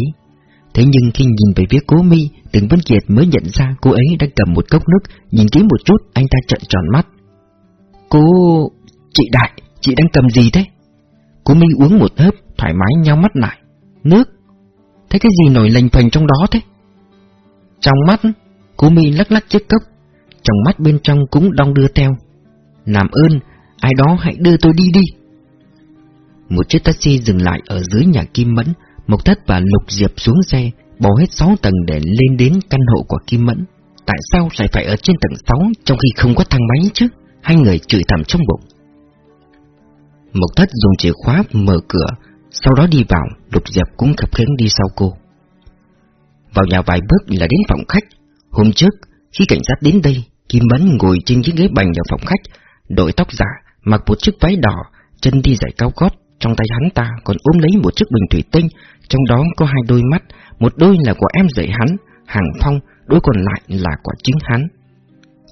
Thế nhưng khi nhìn về phía cố mi, Đừng Vân Kiệt mới nhận ra cô ấy đang cầm một cốc nước, nhìn kỹ một chút, anh ta trợn tròn mắt. Cô... chị Đại, chị đang cầm gì thế? Cố mi uống một hớp, thoải mái nhau mắt lại. Nước? Thế cái gì nổi lềnh phềnh trong đó thế? Trong mắt, cô mi lắc lắc chiếc cốc, trong mắt bên trong cũng đong đưa theo. Làm ơn, ai đó hãy đưa tôi đi đi. Một chiếc taxi dừng lại ở dưới nhà Kim Mẫn, Mộc Thất và Lục Diệp xuống xe, bỏ hết 6 tầng để lên đến căn hộ của Kim Mẫn. Tại sao lại phải ở trên tầng 6 trong khi không có thang máy chứ? Hai người chửi thầm trong bụng. Mộc thất dùng chìa khóa mở cửa, sau đó đi vào, Lục Diệp cũng khập khiễng đi sau cô. Vào nhà vài bước là đến phòng khách. Hôm trước, khi cảnh sát đến đây, Kim Mẫn ngồi trên chiếc ghế bành ở phòng khách, đội tóc giả, mặc một chiếc váy đỏ, chân đi giày cao gót, trong tay hắn ta còn ôm lấy một chiếc bình thủy tinh, trong đó có hai đôi mắt, một đôi là của em dạy hắn, Hàng Phong, đôi còn lại là của chính hắn.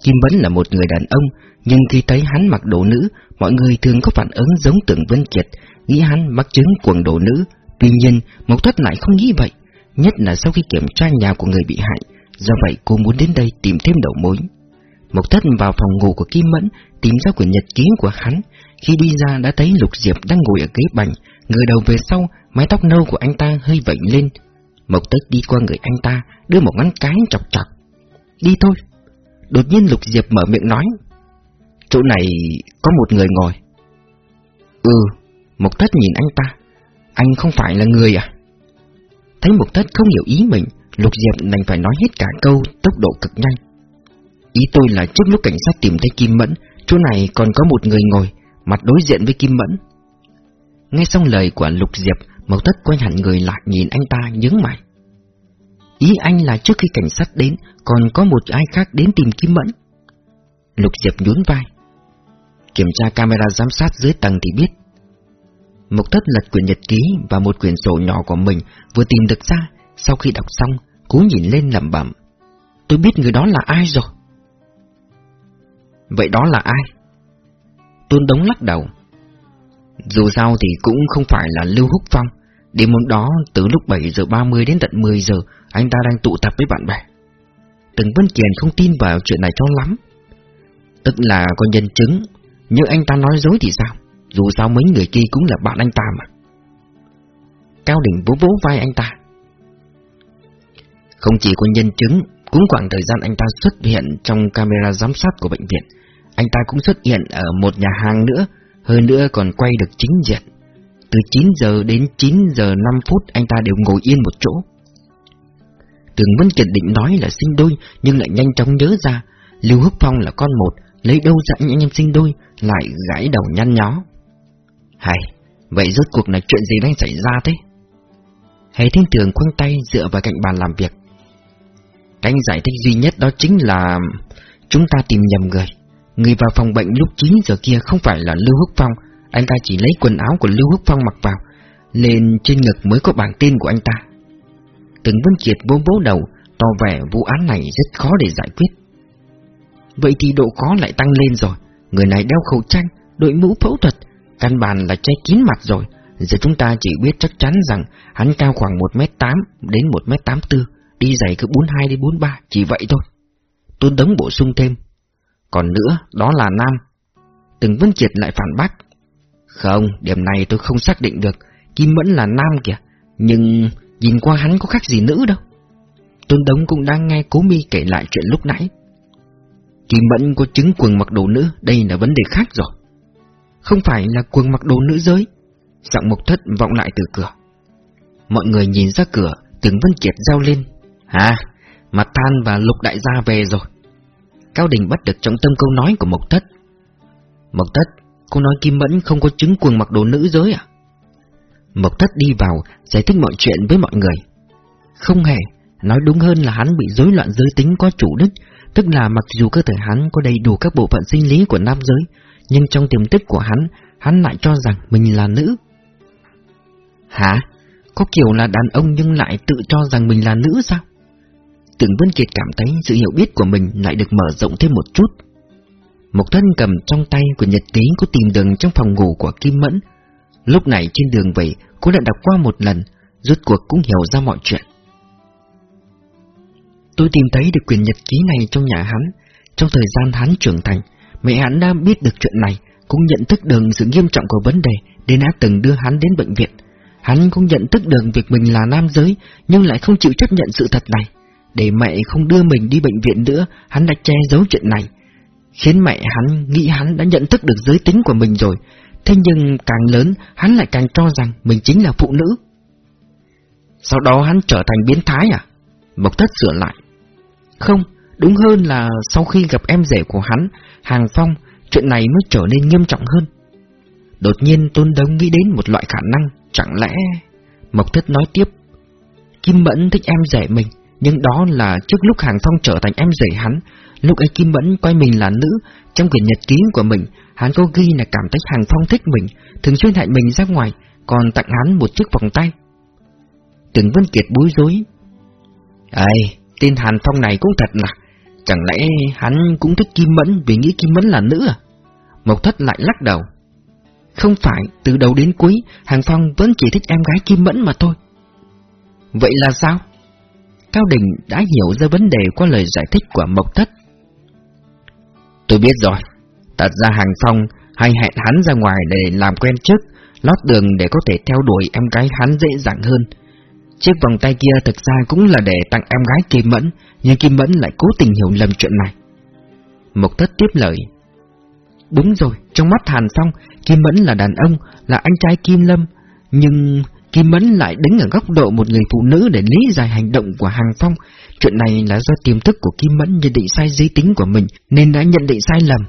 Kim Bấn là một người đàn ông, nhưng khi thấy hắn mặc đồ nữ, mọi người thường có phản ứng giống tưởng Vân Kiệt, nghĩ hắn mắc chứng quần đồ nữ. Tuy nhiên, Mộc Thất lại không nghĩ vậy, nhất là sau khi kiểm tra nhà của người bị hại, do vậy cô muốn đến đây tìm thêm đầu mối. Mộc Thất vào phòng ngủ của Kim Mẫn, tìm ra quyển nhật ký của hắn. Khi đi ra đã thấy Lục Diệp đang ngồi ở ghế bành, người đầu về sau, mái tóc nâu của anh ta hơi vẩy lên. Mộc Thất đi qua người anh ta, đưa một ngón cái chọc chọc. Đi thôi. Đột nhiên Lục Diệp mở miệng nói. Chỗ này có một người ngồi. Ừ, Mộc Thất nhìn anh ta. Anh không phải là người à? Thấy Mộc Thất không hiểu ý mình, Lục Diệp đành phải nói hết cả câu tốc độ cực nhanh. Ý tôi là trước lúc cảnh sát tìm thấy Kim Mẫn, chỗ này còn có một người ngồi, mặt đối diện với Kim Mẫn. Nghe xong lời của Lục Diệp, Mộc Thất quay hẳn người lại nhìn anh ta nhướng mày. Ý anh là trước khi cảnh sát đến, còn có một ai khác đến tìm Kim Mẫn. Lục Diệp nhún vai. Kiểm tra camera giám sát dưới tầng thì biết. Mộc Thất lật quyển nhật ký và một quyển sổ nhỏ của mình vừa tìm được ra, sau khi đọc xong, cú nhìn lên lẩm bẩm. Tôi biết người đó là ai rồi. Vậy đó là ai? Tôn Đống lắc đầu. Dù sao thì cũng không phải là Lưu Húc Phong. Đêm hôm đó, từ lúc 7 giờ 30 đến tận 10 giờ, anh ta đang tụ tập với bạn bè. Từng Vân Kiền không tin vào chuyện này cho lắm. Tức là có nhân chứng, nhưng anh ta nói dối thì sao? Dù sao mấy người kia cũng là bạn anh ta mà. Cao Đình vỗ vỗ vai anh ta. Không chỉ có nhân chứng, cũng khoảng thời gian anh ta xuất hiện trong camera giám sát của bệnh viện, anh ta cũng xuất hiện ở một nhà hàng nữa, hơn nữa còn quay được chính diện. Từ 9 giờ đến 9 giờ 5 phút anh ta đều ngồi yên một chỗ. Tường Vân Kiệt định nói là sinh đôi nhưng lại nhanh chóng nhớ ra Lưu Húc Phong là con một, lấy đâu ra anh em sinh đôi, lại gãi đầu nhăn nhó. Hay, vậy rốt cuộc là chuyện gì đang xảy ra thế? Hề Thiên Tường khoanh tay dựa vào cạnh bàn làm việc. Cách giải thích duy nhất đó chính là chúng ta tìm nhầm người. Người vào phòng bệnh lúc 9 giờ kia không phải là Lưu Húc Phong, anh ta chỉ lấy quần áo của Lưu Húc Phong mặc vào, lên trên ngực mới có bảng tên của anh ta. Từng Vân Kiệt vô bố đầu, tỏ vẻ vụ án này rất khó để giải quyết. Vậy thì độ khó lại tăng lên rồi, người này đeo khẩu trang, đội mũ phẫu thuật, căn bản là che kín mặt rồi, giờ chúng ta chỉ biết chắc chắn rằng hắn cao khoảng 1m8 đến 1m84, đi giày cứ 42 đến 43, chỉ vậy thôi. Tôn Đống bổ sung thêm. Còn nữa, đó là nam. Từng Vân Triệt lại phản bác. Không, điểm này tôi không xác định được. Kim Mẫn là nam kìa, nhưng nhìn qua hắn có khác gì nữ đâu. Tôn Đống cũng đang nghe Cố Mi kể lại chuyện lúc nãy. Kim Mẫn có chứng quần mặc đồ nữ, đây là vấn đề khác rồi. Không phải là quần mặc đồ nữ giới. Giọng mộc thất vọng lại từ cửa. Mọi người nhìn ra cửa, từng Vân Kiệt giao lên. À, mặt than và lục đại gia về rồi. Cao Đình bắt được trọng tâm câu nói của Mộc Thất. Mộc Thất, cô nói Kim Mẫn không có chứng quần mặc đồ nữ giới à? Mộc Thất đi vào, giải thích mọi chuyện với mọi người. Không hề, nói đúng hơn là hắn bị rối loạn giới tính có chủ đích, tức là mặc dù cơ thể hắn có đầy đủ các bộ phận sinh lý của nam giới, nhưng trong tiềm thức của hắn, hắn lại cho rằng mình là nữ. Hả? Có kiểu là đàn ông nhưng lại tự cho rằng mình là nữ sao? Tưởng Vân Kiệt cảm thấy sự hiểu biết của mình lại được mở rộng thêm một chút. Một thân cầm trong tay của nhật ký có tìm đường trong phòng ngủ của Kim Mẫn. Lúc này trên đường về, cô đã đọc qua một lần, rốt cuộc cũng hiểu ra mọi chuyện. Tôi tìm thấy được quyền nhật ký này trong nhà hắn. Trong thời gian hắn trưởng thành, mẹ hắn đã biết được chuyện này, cũng nhận thức được sự nghiêm trọng của vấn đề, nên đã từng đưa hắn đến bệnh viện. Hắn cũng nhận thức được việc mình là nam giới, nhưng lại không chịu chấp nhận sự thật này. Để mẹ không đưa mình đi bệnh viện nữa, hắn đã che giấu chuyện này. Khiến mẹ hắn nghĩ hắn đã nhận thức được giới tính của mình rồi. Thế nhưng càng lớn, hắn lại càng cho rằng mình chính là phụ nữ. Sau đó hắn trở thành biến thái à? Mộc thất sửa lại. Không, đúng hơn là sau khi gặp em rể của hắn, Hàng Phong, chuyện này mới trở nên nghiêm trọng hơn. Đột nhiên Tôn Đống nghĩ đến một loại khả năng, chẳng lẽ... Mộc Thất nói tiếp, Kim Mẫn thích em rể mình, nhưng đó là trước lúc Hàng Phong trở thành em rể hắn. Lúc ấy Kim Mẫn coi mình là nữ, trong quyển nhật ký của mình, hắn có ghi là cảm thấy Hàng Phong thích mình, thường xuyên hại mình ra ngoài, còn tặng hắn một chiếc vòng tay. Từng Vân Kiệt bối rối. Ây, tên Hàn Phong này cũng thật là, chẳng lẽ hắn cũng thích Kim Mẫn vì nghĩ Kim Mẫn là nữ à? Mộc Thất lại lắc đầu. Không phải, từ đầu đến cuối, Hàng Phong vẫn chỉ thích em gái Kim Mẫn mà thôi. Vậy là sao? Cao Đình đã hiểu ra vấn đề qua lời giải thích của Mộc Thất. Tôi biết rồi, thật ra Hàng Phong hay hẹn hắn ra ngoài để làm quen trước, lót đường để có thể theo đuổi em gái hắn dễ dàng hơn. Chiếc vòng tay kia thực ra cũng là để tặng em gái Kim Mẫn, nhưng Kim Mẫn lại cố tình hiểu lầm chuyện này. Mộc Thất tiếp lời. Đúng rồi, trong mắt Hàn Phong, Kim Mẫn là đàn ông, là anh trai Kim Lâm, nhưng Kim Mẫn lại đứng ở góc độ một người phụ nữ để lý giải hành động của Hàng Phong. Chuyện này là do tiềm thức của Kim Mẫn nhận định sai giới tính của mình nên đã nhận định sai lầm.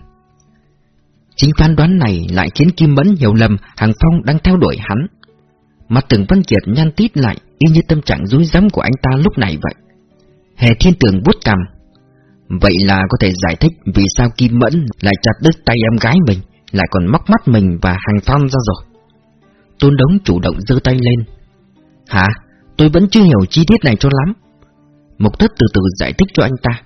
Chính phán đoán này lại khiến Kim Mẫn hiểu lầm Hàng Phong đang theo đuổi hắn. Mặt tưởng Văn Kiệt nhăn tít lại y như tâm trạng rối rắm của anh ta lúc này vậy. Hề thiên tường vuốt cằm. Vậy là có thể giải thích vì sao Kim Mẫn lại chặt đứt tay em gái mình, lại còn móc mắt mình và Hàng Phong ra rồi. Tôn Đống chủ động giơ tay lên. Hả? Tôi vẫn chưa hiểu chi tiết này cho lắm. Mục Thất từ từ giải thích cho anh ta.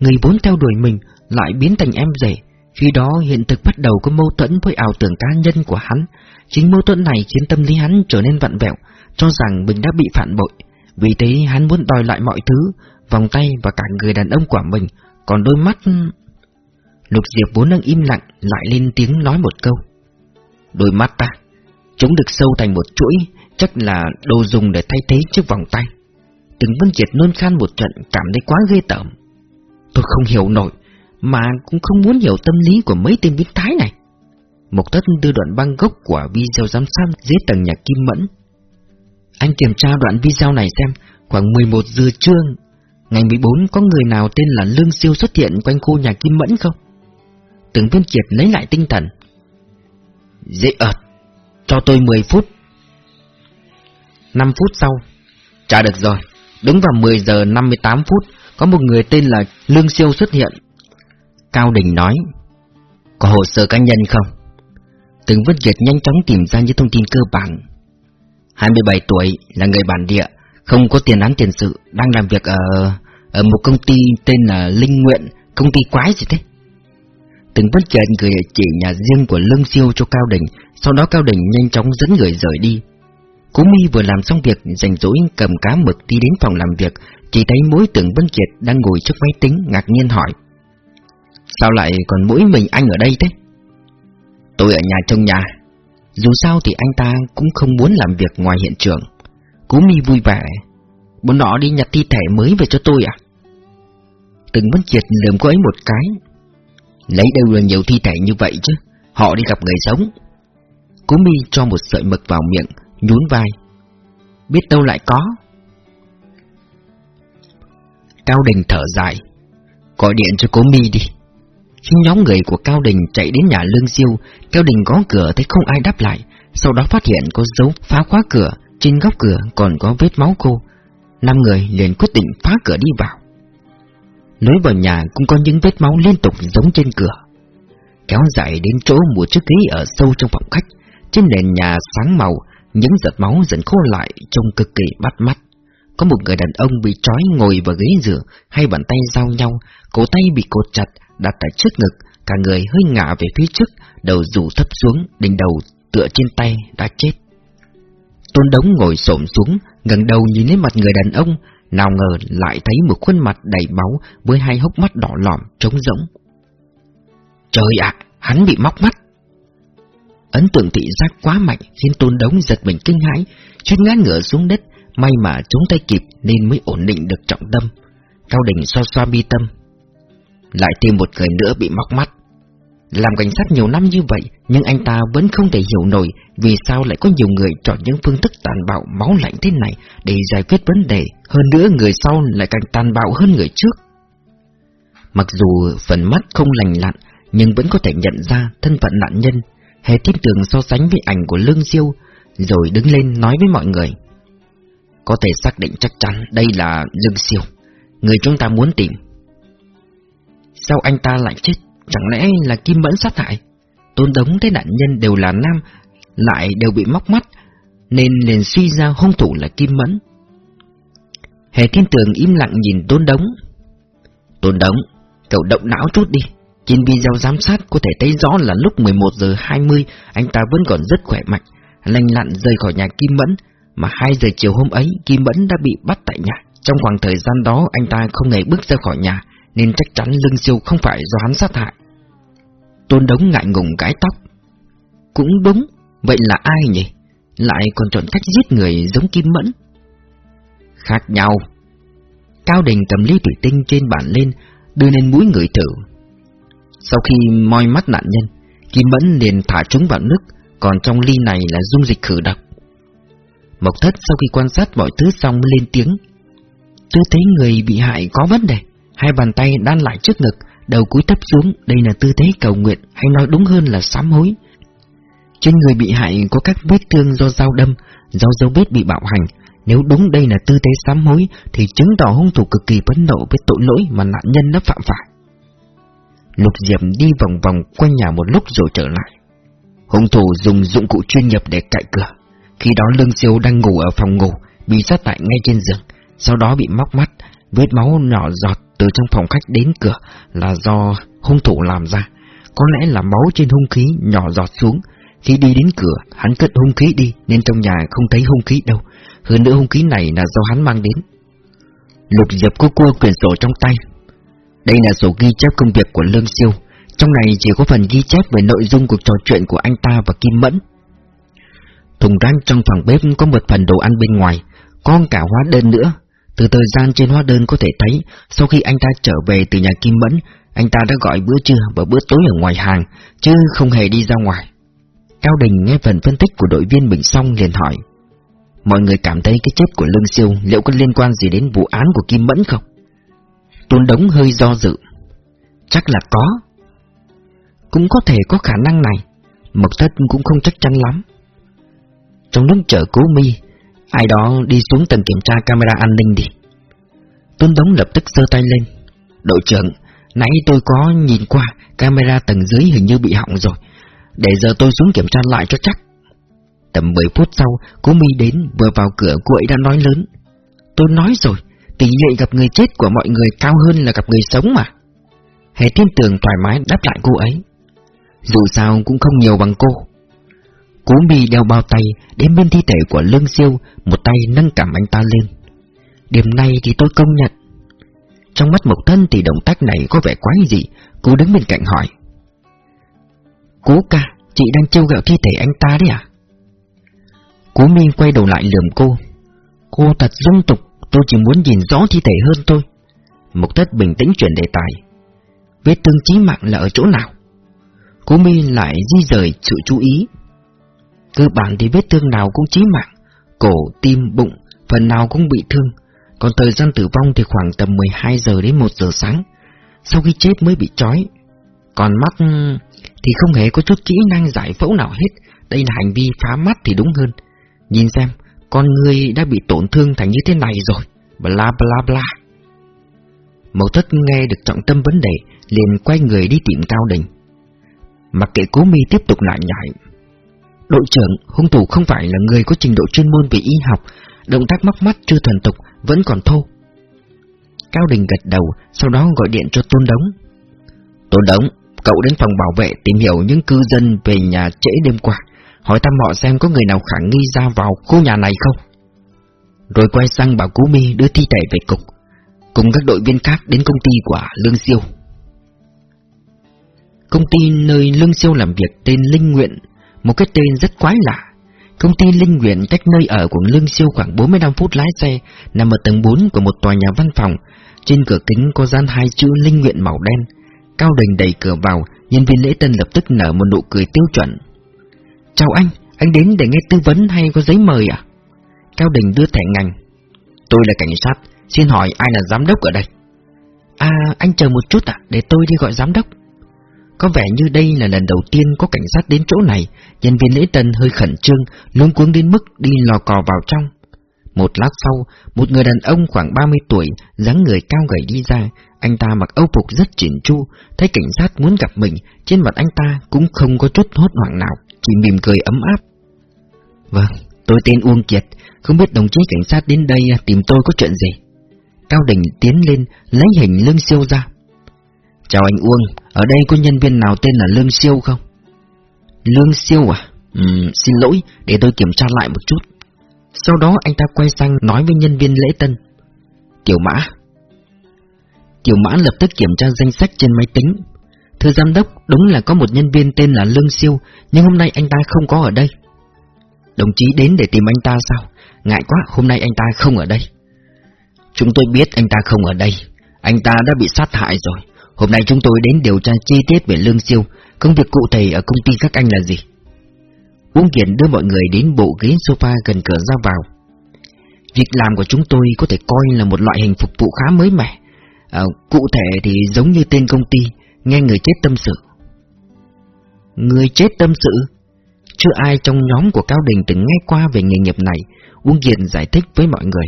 Người vốn theo đuổi mình lại biến thành em rể. Khi đó hiện thực bắt đầu có mâu thuẫn với ảo tưởng cá nhân của hắn. Chính mâu thuẫn này khiến tâm lý hắn trở nên vặn vẹo, cho rằng mình đã bị phản bội. Vì thế hắn muốn đòi lại mọi thứ, vòng tay và cả người đàn ông của mình, còn đôi mắt... Lục Diệp vốn đang im lặng, lại lên tiếng nói một câu. Đôi mắt ta, Chúng được sâu thành một chuỗi, chắc là đồ dùng để thay thế chiếc vòng tay. Từng Vân Triệt nôn khan một trận cảm thấy quá ghê tởm. Tôi không hiểu nổi, mà cũng không muốn hiểu tâm lý của mấy tên biến thái này. Mộc Thất đưa đoạn băng gốc của video giám sát dưới tầng nhà Kim Mẫn. Anh kiểm tra đoạn video này xem, khoảng 11 giờ trưa, ngày 14 có người nào tên là Lương Siêu xuất hiện quanh khu nhà Kim Mẫn không? Từng Viên Kiệt lấy lại tinh thần. Dễ ợt, cho tôi 10 phút 5 phút sau Trả được rồi Đúng vào 10 giờ 58 phút Có một người tên là Lương Siêu xuất hiện Cao Đình nói Có hồ sơ cá nhân không? Từng vất Kiệt nhanh chóng tìm ra những thông tin cơ bản 27 tuổi Là người bản địa Không có tiền án tiền sự Đang làm việc ở Ở một công ty tên là Linh Nguyện Công ty quái gì thế? Từng bất chợt gửi chỉ nhà riêng của Lương Siêu cho Cao Đình sau đó Cao Đình nhanh chóng dẫn người rời đi. Cú Mi vừa làm xong việc, rảnh rỗi cầm cá mực đi đến phòng làm việc, chỉ thấy mỗi tưởng Vân Kiệt đang ngồi trước máy tính, ngạc nhiên hỏi. Sao lại còn mỗi mình anh ở đây thế? Tôi ở nhà trong nhà. Dù sao thì anh ta cũng không muốn làm việc ngoài hiện trường. Cú Mi vui vẻ. Bọn nọ đi nhặt thi thể mới về cho tôi à? Từng Vân Triệt lườm cô ấy một cái. Lấy đâu là nhiều thi thể như vậy chứ? Họ đi gặp người sống, Cú mi cho một sợi mực vào miệng, nhún vai. Biết đâu lại có. Cao Đình thở dài. Gọi điện cho cố mi đi. Khi nhóm người của Cao Đình chạy đến nhà Lương Diêu, Cao Đình gõ cửa thấy không ai đáp lại, sau đó phát hiện có dấu phá khóa cửa, trên góc cửa còn có vết máu cô. Năm người liền quyết định phá cửa đi vào. Lối vào nhà cũng có những vết máu liên tục giống trên cửa. Kéo dài đến chỗ một chiếc ghế ở sâu trong phòng khách, trên nền nhà sáng màu, những giọt máu dần khô lại trông cực kỳ bắt mắt. Có một người đàn ông bị trói ngồi vào ghế rửa, hai bàn tay giao nhau, cổ tay bị cột chặt, đặt tại trước ngực, cả người hơi ngả về phía trước, đầu rủ thấp xuống, đỉnh đầu tựa trên tay, đã chết. Tôn Đống ngồi xổm xuống, gần đầu nhìn lên mặt người đàn ông, nào ngờ lại thấy một khuôn mặt đầy máu với hai hốc mắt đỏ lòm, trống rỗng. Trời ạ, hắn bị móc mắt. Ấn tượng thị giác quá mạnh khiến tôn đống giật mình kinh hãi, chuyên ngã ngửa xuống đất, may mà chúng tay kịp nên mới ổn định được trọng tâm. Cao Đình xoa xoa bi tâm. Lại thêm một người nữa bị móc mắt. Làm cảnh sát nhiều năm như vậy, nhưng anh ta vẫn không thể hiểu nổi vì sao lại có nhiều người chọn những phương thức tàn bạo máu lạnh thế này để giải quyết vấn đề, hơn nữa người sau lại càng tàn bạo hơn người trước. Mặc dù phần mắt không lành lặn, nhưng vẫn có thể nhận ra thân phận nạn nhân. Hề tin tưởng so sánh với ảnh của Lương Siêu, rồi đứng lên nói với mọi người. Có thể xác định chắc chắn đây là Lương Siêu, người chúng ta muốn tìm. Sao anh ta lại chết? Chẳng lẽ là Kim Mẫn sát hại? Tôn đống thấy nạn nhân đều là nam, lại đều bị móc mắt, nên liền suy ra hung thủ là Kim Mẫn. Hề thiên tường im lặng nhìn tôn đống. Tôn đống, cậu động não chút đi. Trên video giám sát có thể thấy rõ là lúc 11 giờ 20 anh ta vẫn còn rất khỏe mạnh, lành lặn rời khỏi nhà Kim Mẫn, mà 2 giờ chiều hôm ấy Kim Mẫn đã bị bắt tại nhà. Trong khoảng thời gian đó anh ta không hề bước ra khỏi nhà, nên chắc chắn lưng Siêu không phải do hắn sát hại. Tôn Đống ngại ngùng cái tóc. Cũng đúng, vậy là ai nhỉ? Lại còn chọn cách giết người giống Kim Mẫn. Khác nhau. Cao Đình cầm ly thủy tinh trên bàn lên, đưa lên mũi người thử. Sau khi moi mắt nạn nhân, Kim Mẫn liền thả chúng vào nước, còn trong ly này là dung dịch khử độc. Mộc thất sau khi quan sát mọi thứ xong lên tiếng. Tôi thấy người bị hại có vấn đề, hai bàn tay đan lại trước ngực, đầu cúi thấp xuống, đây là tư thế cầu nguyện, hay nói đúng hơn là sám hối. Trên người bị hại có các vết thương do dao đâm, do dấu vết bị bạo hành. Nếu đúng đây là tư thế sám hối, thì chứng tỏ hung thủ cực kỳ phẫn nộ với tội lỗi mà nạn nhân đã phạm phải. Lục Diệp đi vòng vòng quanh nhà một lúc rồi trở lại. Hung thủ dùng dụng cụ chuyên nghiệp để cạy cửa. Khi đó Lương Siêu đang ngủ ở phòng ngủ, bị sát hại ngay trên giường, sau đó bị móc mắt, vết máu nhỏ giọt từ trong phòng khách đến cửa là do hung thủ làm ra. Có lẽ là máu trên hung khí nhỏ giọt xuống. Khi đi đến cửa, hắn cất hung khí đi nên trong nhà không thấy hung khí đâu. Hơn nữa hung khí này là do hắn mang đến. Lục Diệp cô cua quyển sổ trong tay. Đây là sổ ghi chép công việc của Lương Siêu. Trong này chỉ có phần ghi chép về nội dung cuộc trò chuyện của anh ta và Kim Mẫn. Thùng rác trong phòng bếp có một phần đồ ăn bên ngoài, có cả hóa đơn nữa. Từ thời gian trên hóa đơn có thể thấy, sau khi anh ta trở về từ nhà Kim Mẫn, anh ta đã gọi bữa trưa và bữa tối ở ngoài hàng, chứ không hề đi ra ngoài. Cao Đình nghe phần phân tích của đội viên Bình xong liền hỏi. Mọi người cảm thấy cái chết của Lương Siêu liệu có liên quan gì đến vụ án của Kim Mẫn không? Tôn Đống hơi do dự. Chắc là có. Cũng có thể có khả năng này, Mộc Thất cũng không chắc chắn lắm. Trong lúc chở cố mi, ai đó đi xuống tầng kiểm tra camera an ninh đi. Tuấn Đống lập tức giơ tay lên. Đội trưởng, nãy tôi có nhìn qua, camera tầng dưới hình như bị hỏng rồi. Để giờ tôi xuống kiểm tra lại cho chắc. Tầm 10 phút sau, cô mi đến, vừa vào cửa cô ấy đã nói lớn. Tôi nói rồi, tỷ lệ gặp người chết của mọi người cao hơn là gặp người sống mà. Hề tin tưởng thoải mái đáp lại cô ấy. Dù sao cũng không nhiều bằng cô. Cú mi đeo bao tay đến bên thi thể của Lương Siêu, một tay nâng cảm anh ta lên. Điểm này thì tôi công nhận. Trong mắt Mộc Thân thì động tác này có vẻ quái dị, Cú đứng bên cạnh hỏi. Cú ca, chị đang trêu gạo thi thể anh ta đấy à? Cú mi quay đầu lại lườm cô. Cô thật dung tục, tôi chỉ muốn nhìn rõ thi thể hơn thôi. Mộc Thất bình tĩnh chuyển đề tài. Vết thương chí mạng là ở chỗ nào? Cú mi lại di rời sự chú ý Cơ bản thì vết thương nào cũng chí mạng, cổ, tim, bụng, phần nào cũng bị thương, còn thời gian tử vong thì khoảng tầm 12 giờ đến 1 giờ sáng, sau khi chết mới bị trói. Còn mắt ừ, thì không hề có chút kỹ năng giải phẫu nào hết, đây là hành vi phá mắt thì đúng hơn. Nhìn xem, con người đã bị tổn thương thành như thế này rồi, bla bla bla. Mậu thất nghe được trọng tâm vấn đề, liền quay người đi tìm Cao Đình. Mặc kệ cố mi tiếp tục lại nhảy, Đội trưởng, hung thủ không phải là người có trình độ chuyên môn về y học, động tác móc mắt chưa thuần tục, vẫn còn thô. Cao Đình gật đầu, sau đó gọi điện cho Tôn Đống. Tôn Đống, cậu đến phòng bảo vệ tìm hiểu những cư dân về nhà trễ đêm qua, hỏi thăm họ xem có người nào khả nghi ra vào khu nhà này không. Rồi quay sang bảo Cú Mi đưa thi thể về cục, cùng các đội viên khác đến công ty của Lương Siêu. Công ty nơi Lương Siêu làm việc tên Linh Nguyện một cái tên rất quái lạ. Công ty Linh Nguyện cách nơi ở của Lương Siêu khoảng 45 phút lái xe, nằm ở tầng 4 của một tòa nhà văn phòng. Trên cửa kính có gian hai chữ Linh Nguyện màu đen. Cao Đình đẩy cửa vào, nhân viên lễ tân lập tức nở một nụ cười tiêu chuẩn. Chào anh, anh đến để nghe tư vấn hay có giấy mời à? Cao Đình đưa thẻ ngành. Tôi là cảnh sát, xin hỏi ai là giám đốc ở đây? À, anh chờ một chút ạ, để tôi đi gọi giám đốc. Có vẻ như đây là lần đầu tiên có cảnh sát đến chỗ này, nhân viên lễ tân hơi khẩn trương, luống cuống đến mức đi lò cò vào trong. Một lát sau, một người đàn ông khoảng 30 tuổi, dáng người cao gầy đi ra, anh ta mặc âu phục rất chỉnh chu, thấy cảnh sát muốn gặp mình, trên mặt anh ta cũng không có chút hốt hoảng nào, chỉ mỉm cười ấm áp. Vâng, tôi tên Uông Kiệt, không biết đồng chí cảnh sát đến đây tìm tôi có chuyện gì? Cao Đình tiến lên, lấy hình lưng Siêu ra. Chào anh Uông, ở đây có nhân viên nào tên là Lương Siêu không? Lương Siêu à? Ừm, xin lỗi, để tôi kiểm tra lại một chút. Sau đó anh ta quay sang nói với nhân viên lễ tân. Tiểu Mã. Tiểu Mã lập tức kiểm tra danh sách trên máy tính. Thưa giám đốc, đúng là có một nhân viên tên là Lương Siêu, nhưng hôm nay anh ta không có ở đây. Đồng chí đến để tìm anh ta sao? Ngại quá, hôm nay anh ta không ở đây. Chúng tôi biết anh ta không ở đây. Anh ta đã bị sát hại rồi. Hôm nay chúng tôi đến điều tra chi tiết về Lương Siêu. Công việc cụ thể ở công ty các anh là gì? Uông Kiện đưa mọi người đến bộ ghế sofa gần cửa ra vào. Việc làm của chúng tôi có thể coi là một loại hình phục vụ khá mới mẻ. À, cụ thể thì giống như tên công ty, nghe người chết tâm sự. Người chết tâm sự? Chưa ai trong nhóm của Cao Đình từng nghe qua về nghề nghiệp này, Uông Kiện giải thích với mọi người.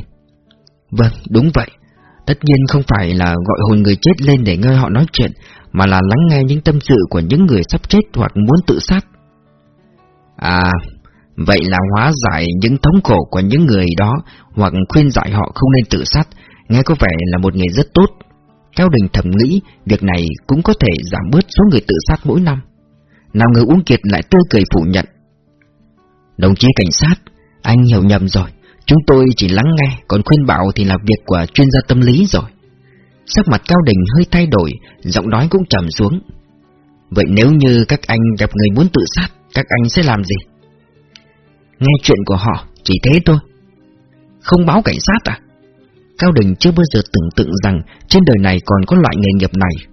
Vâng, đúng vậy. Tất nhiên không phải là gọi hồn người chết lên để nghe họ nói chuyện, mà là lắng nghe những tâm sự của những người sắp chết hoặc muốn tự sát. À, vậy là hóa giải những thống khổ của những người đó hoặc khuyên giải họ không nên tự sát, nghe có vẻ là một nghề rất tốt. Cao Đình thầm nghĩ việc này cũng có thể giảm bớt số người tự sát mỗi năm. Nào ngờ Uông Kiệt lại tươi cười phủ nhận. Đồng chí cảnh sát, anh hiểu nhầm rồi. Chúng tôi chỉ lắng nghe, còn khuyên bảo thì là việc của chuyên gia tâm lý rồi. Sắc mặt Cao Đình hơi thay đổi, giọng nói cũng trầm xuống. Vậy nếu như các anh gặp người muốn tự sát, các anh sẽ làm gì? Nghe chuyện của họ, chỉ thế thôi. Không báo cảnh sát à? Cao Đình chưa bao giờ tưởng tượng rằng trên đời này còn có loại nghề nghiệp này.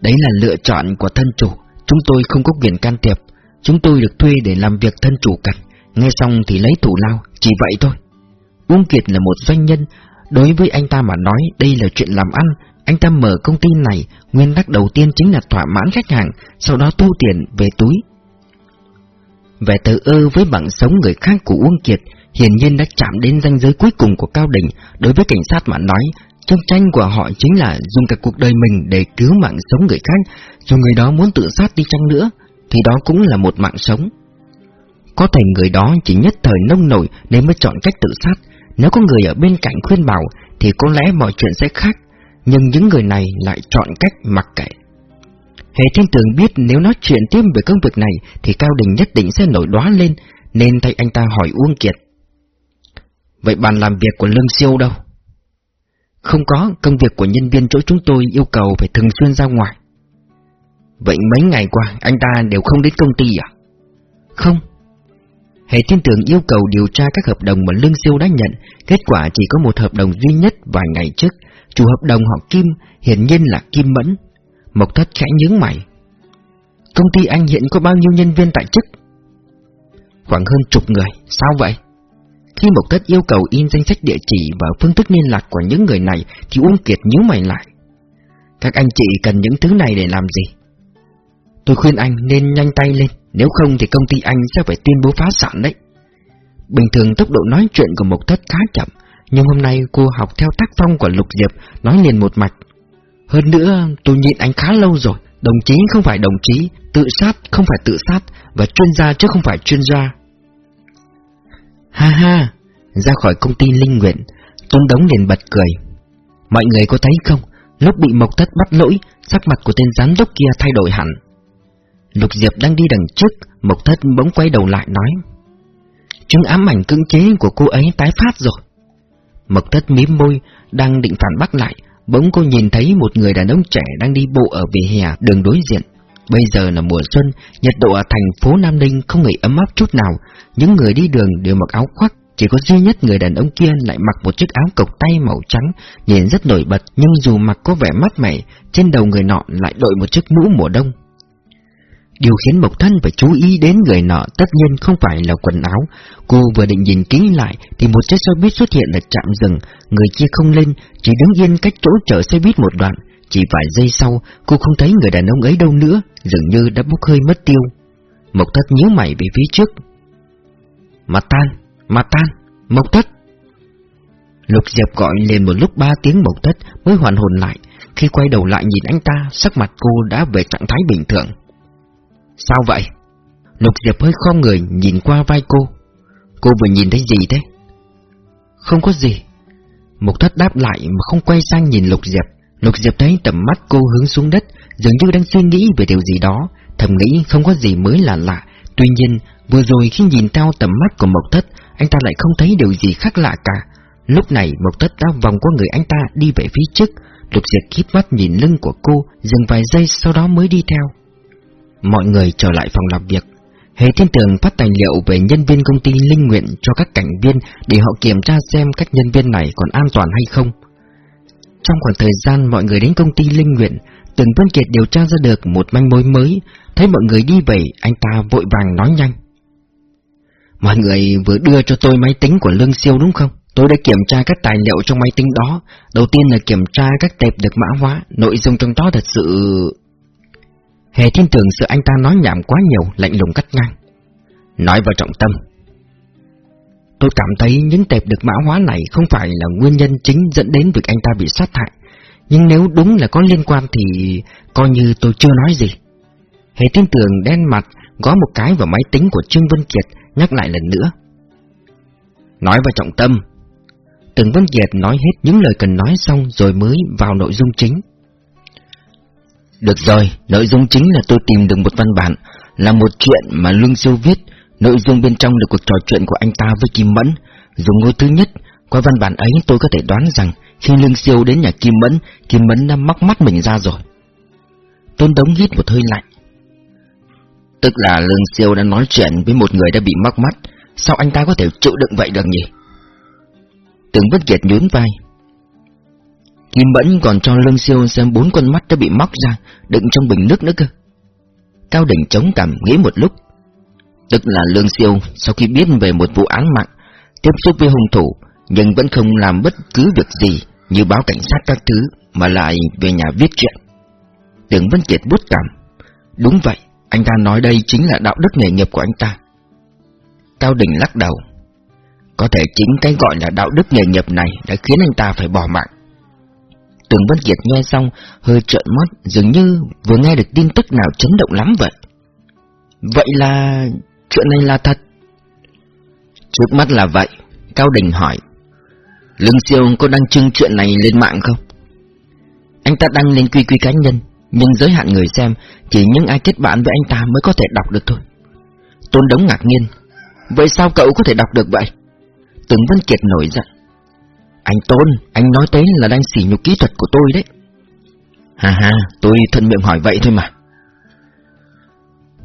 Đấy là lựa chọn của thân chủ, chúng tôi không có quyền can thiệp. Chúng tôi được thuê để làm việc thân chủ cần, nghe xong thì lấy thủ lao, chỉ vậy thôi. Uông Kiệt là một doanh nhân, đối với anh ta mà nói đây là chuyện làm ăn, anh ta mở công ty này, nguyên tắc đầu tiên chính là thỏa mãn khách hàng, sau đó thu tiền về túi. Vẻ tự ơ với bằng sống người khác của Uông Kiệt hiển nhiên đã chạm đến ranh giới cuối cùng của Cao Đình. Đối với cảnh sát mà nói, trong tranh của họ chính là dùng cả cuộc đời mình để cứu mạng sống người khác, dù người đó muốn tự sát đi chăng nữa, thì đó cũng là một mạng sống. Có thể người đó chỉ nhất thời nông nổi nên mới chọn cách tự sát, nếu có người ở bên cạnh khuyên bảo thì có lẽ mọi chuyện sẽ khác, nhưng những người này lại chọn cách mặc kệ. Hệ thiên tường biết nếu nói chuyện tiếp về công việc này thì Cao Đình nhất định sẽ nổi đoá lên, nên thay anh ta hỏi Uông Kiệt. Vậy bàn làm việc của Lương Siêu đâu? Không có, công việc của nhân viên chỗ chúng tôi yêu cầu phải thường xuyên ra ngoài. Vậy mấy ngày qua anh ta đều không đến công ty à? Không. Hệ tin tưởng yêu cầu điều tra các hợp đồng mà Lương Siêu đã nhận, kết quả chỉ có một hợp đồng duy nhất vài ngày trước. Chủ hợp đồng họ Kim, hiển nhiên là Kim Mẫn, Mộc thất khẽ nhướng mày. Công ty anh hiện có bao nhiêu nhân viên tại chức? Khoảng hơn chục người, sao vậy? Khi Mộc Thất yêu cầu in danh sách địa chỉ và phương thức liên lạc của những người này thì Uông Kiệt nhíu mày lại. Các anh chị cần những thứ này để làm gì? Tôi khuyên anh nên nhanh tay lên, nếu không thì công ty anh sẽ phải tuyên bố phá sản đấy. Bình thường tốc độ nói chuyện của Mộc Thất khá chậm, nhưng hôm nay cô học theo tác phong của Lục Diệp, nói liền một mạch. Hơn nữa, tôi nhịn anh khá lâu rồi. Đồng chí không phải đồng chí, tự sát không phải tự sát, và chuyên gia chứ không phải chuyên gia. Ha ha, ra khỏi công ty Linh Nguyện, Tôn Đống liền bật cười. Mọi người có thấy không, lúc bị Mộc Thất bắt lỗi, sắc mặt của tên giám đốc kia thay đổi hẳn. Lục Diệp đang đi đằng trước, Mộc Thất bỗng quay đầu lại nói. Chứng ám ảnh cưỡng chế của cô ấy tái phát rồi. Mộc Thất mím môi, đang định phản bác lại, Bỗng cô nhìn thấy một người đàn ông trẻ đang đi bộ ở vỉa hè đường đối diện. Bây giờ là mùa xuân, nhiệt độ ở thành phố Nam Ninh không hề ấm áp chút nào. Những người đi đường đều mặc áo khoác, chỉ có duy nhất người đàn ông kia lại mặc một chiếc áo cộc tay màu trắng, nhìn rất nổi bật, nhưng dù mặc có vẻ mát mẻ, trên đầu người nọ lại đội một chiếc mũ mùa đông. Điều khiến Mộc Thân phải chú ý đến người nọ tất nhiên không phải là quần áo. Cô vừa định nhìn kỹ lại thì một chiếc xe buýt xuất hiện ở trạm dừng, người kia không lên, chỉ đứng yên cách chỗ chở xe buýt một đoạn. Chỉ vài giây sau, cô không thấy người đàn ông ấy đâu nữa, dường như đã bốc hơi mất tiêu. Mộc thất nhíu mày về phía trước. Mặt tan, mặt tan, Mộc thất. Lục Diệp gọi lên một lúc ba tiếng Mộc thất mới hoàn hồn lại. Khi quay đầu lại nhìn anh ta, sắc mặt cô đã về trạng thái bình thường. Sao vậy? Lục Diệp hơi khom người nhìn qua vai cô. Cô vừa nhìn thấy gì thế? Không có gì. Mục thất đáp lại mà không quay sang nhìn Lục Diệp. Lục Diệp thấy tầm mắt cô hướng xuống đất, dường như đang suy nghĩ về điều gì đó, thầm nghĩ không có gì mới là lạ. Tuy nhiên, vừa rồi khi nhìn theo tầm mắt của Mộc Thất, anh ta lại không thấy điều gì khác lạ cả. Lúc này Mộc Thất đã vòng qua người anh ta đi về phía trước, Lục Diệp khiếp mắt nhìn lưng của cô, dừng vài giây sau đó mới đi theo. Mọi người trở lại phòng làm việc. Hề Thiên Tường phát tài liệu về nhân viên công ty Linh Nguyện cho các cảnh viên để họ kiểm tra xem các nhân viên này còn an toàn hay không. Trong khoảng thời gian mọi người đến công ty Linh Nguyện, Tường Vân Kiệt điều tra ra được một manh mối mới, thấy mọi người đi về, anh ta vội vàng nói nhanh. Mọi người vừa đưa cho tôi máy tính của Lương Siêu đúng không? Tôi đã kiểm tra các tài liệu trong máy tính đó. Đầu tiên là kiểm tra các tệp được mã hóa, nội dung trong đó thật sự... Hề thiên tưởng sự anh ta nói nhảm quá nhiều, lạnh lùng cắt ngang. Nói vào trọng tâm. Tôi cảm thấy những tệp được mã hóa này không phải là nguyên nhân chính dẫn đến việc anh ta bị sát hại. Nhưng nếu đúng là có liên quan thì coi như tôi chưa nói gì. Hề thiên tường đen mặt, gõ một cái vào máy tính của Trương Vân Kiệt, nhắc lại lần nữa. Nói vào trọng tâm. Từng Vân Kiệt nói hết những lời cần nói xong rồi mới vào nội dung chính. Được rồi, nội dung chính là tôi tìm được một văn bản, là một chuyện mà Lương Siêu viết, nội dung bên trong là cuộc trò chuyện của anh ta với Kim Mẫn. Dùng ngôi thứ nhất, qua văn bản ấy tôi có thể đoán rằng khi Lương Siêu đến nhà Kim Mẫn, Kim Mẫn đã móc mắt mình ra rồi. Tôn Đống hít một hơi lạnh. Tức là Lương Siêu đã nói chuyện với một người đã bị mắc mắt, sao anh ta có thể chịu đựng vậy được nhỉ? tưởng bất kiệt nhún vai, Kim Mẫn còn cho Lương Siêu xem bốn con mắt đã bị móc ra, đựng trong bình nước nữa cơ. Cao Đỉnh chống cằm nghĩ một lúc. Tức là Lương Siêu sau khi biết về một vụ án mạng, tiếp xúc với hung thủ, nhưng vẫn không làm bất cứ việc gì như báo cảnh sát các thứ, mà lại về nhà viết chuyện. Tưởng Vân Kiệt bút cảm. Đúng vậy, anh ta nói đây chính là đạo đức nghề nghiệp của anh ta. Cao Đỉnh lắc đầu. Có thể chính cái gọi là đạo đức nghề nghiệp này đã khiến anh ta phải bỏ mạng. Tùng Vân Kiệt nghe xong, hơi trợn mắt, dường như vừa nghe được tin tức nào chấn động lắm vậy. Vậy là... chuyện này là thật? Trước mắt là vậy, Cao Đình hỏi. Lương Siêu có đăng trưng chuyện này lên mạng không? Anh ta đăng lên quy quy cá nhân, nhưng giới hạn người xem, chỉ những ai kết bạn với anh ta mới có thể đọc được thôi. Tôn Đống ngạc nhiên. Vậy sao cậu có thể đọc được vậy? Tường Vân Kiệt nổi giận. Anh Tôn, anh nói tới là đang xỉ nhục kỹ thuật của tôi đấy. Hà hà, tôi thân miệng hỏi vậy thôi mà.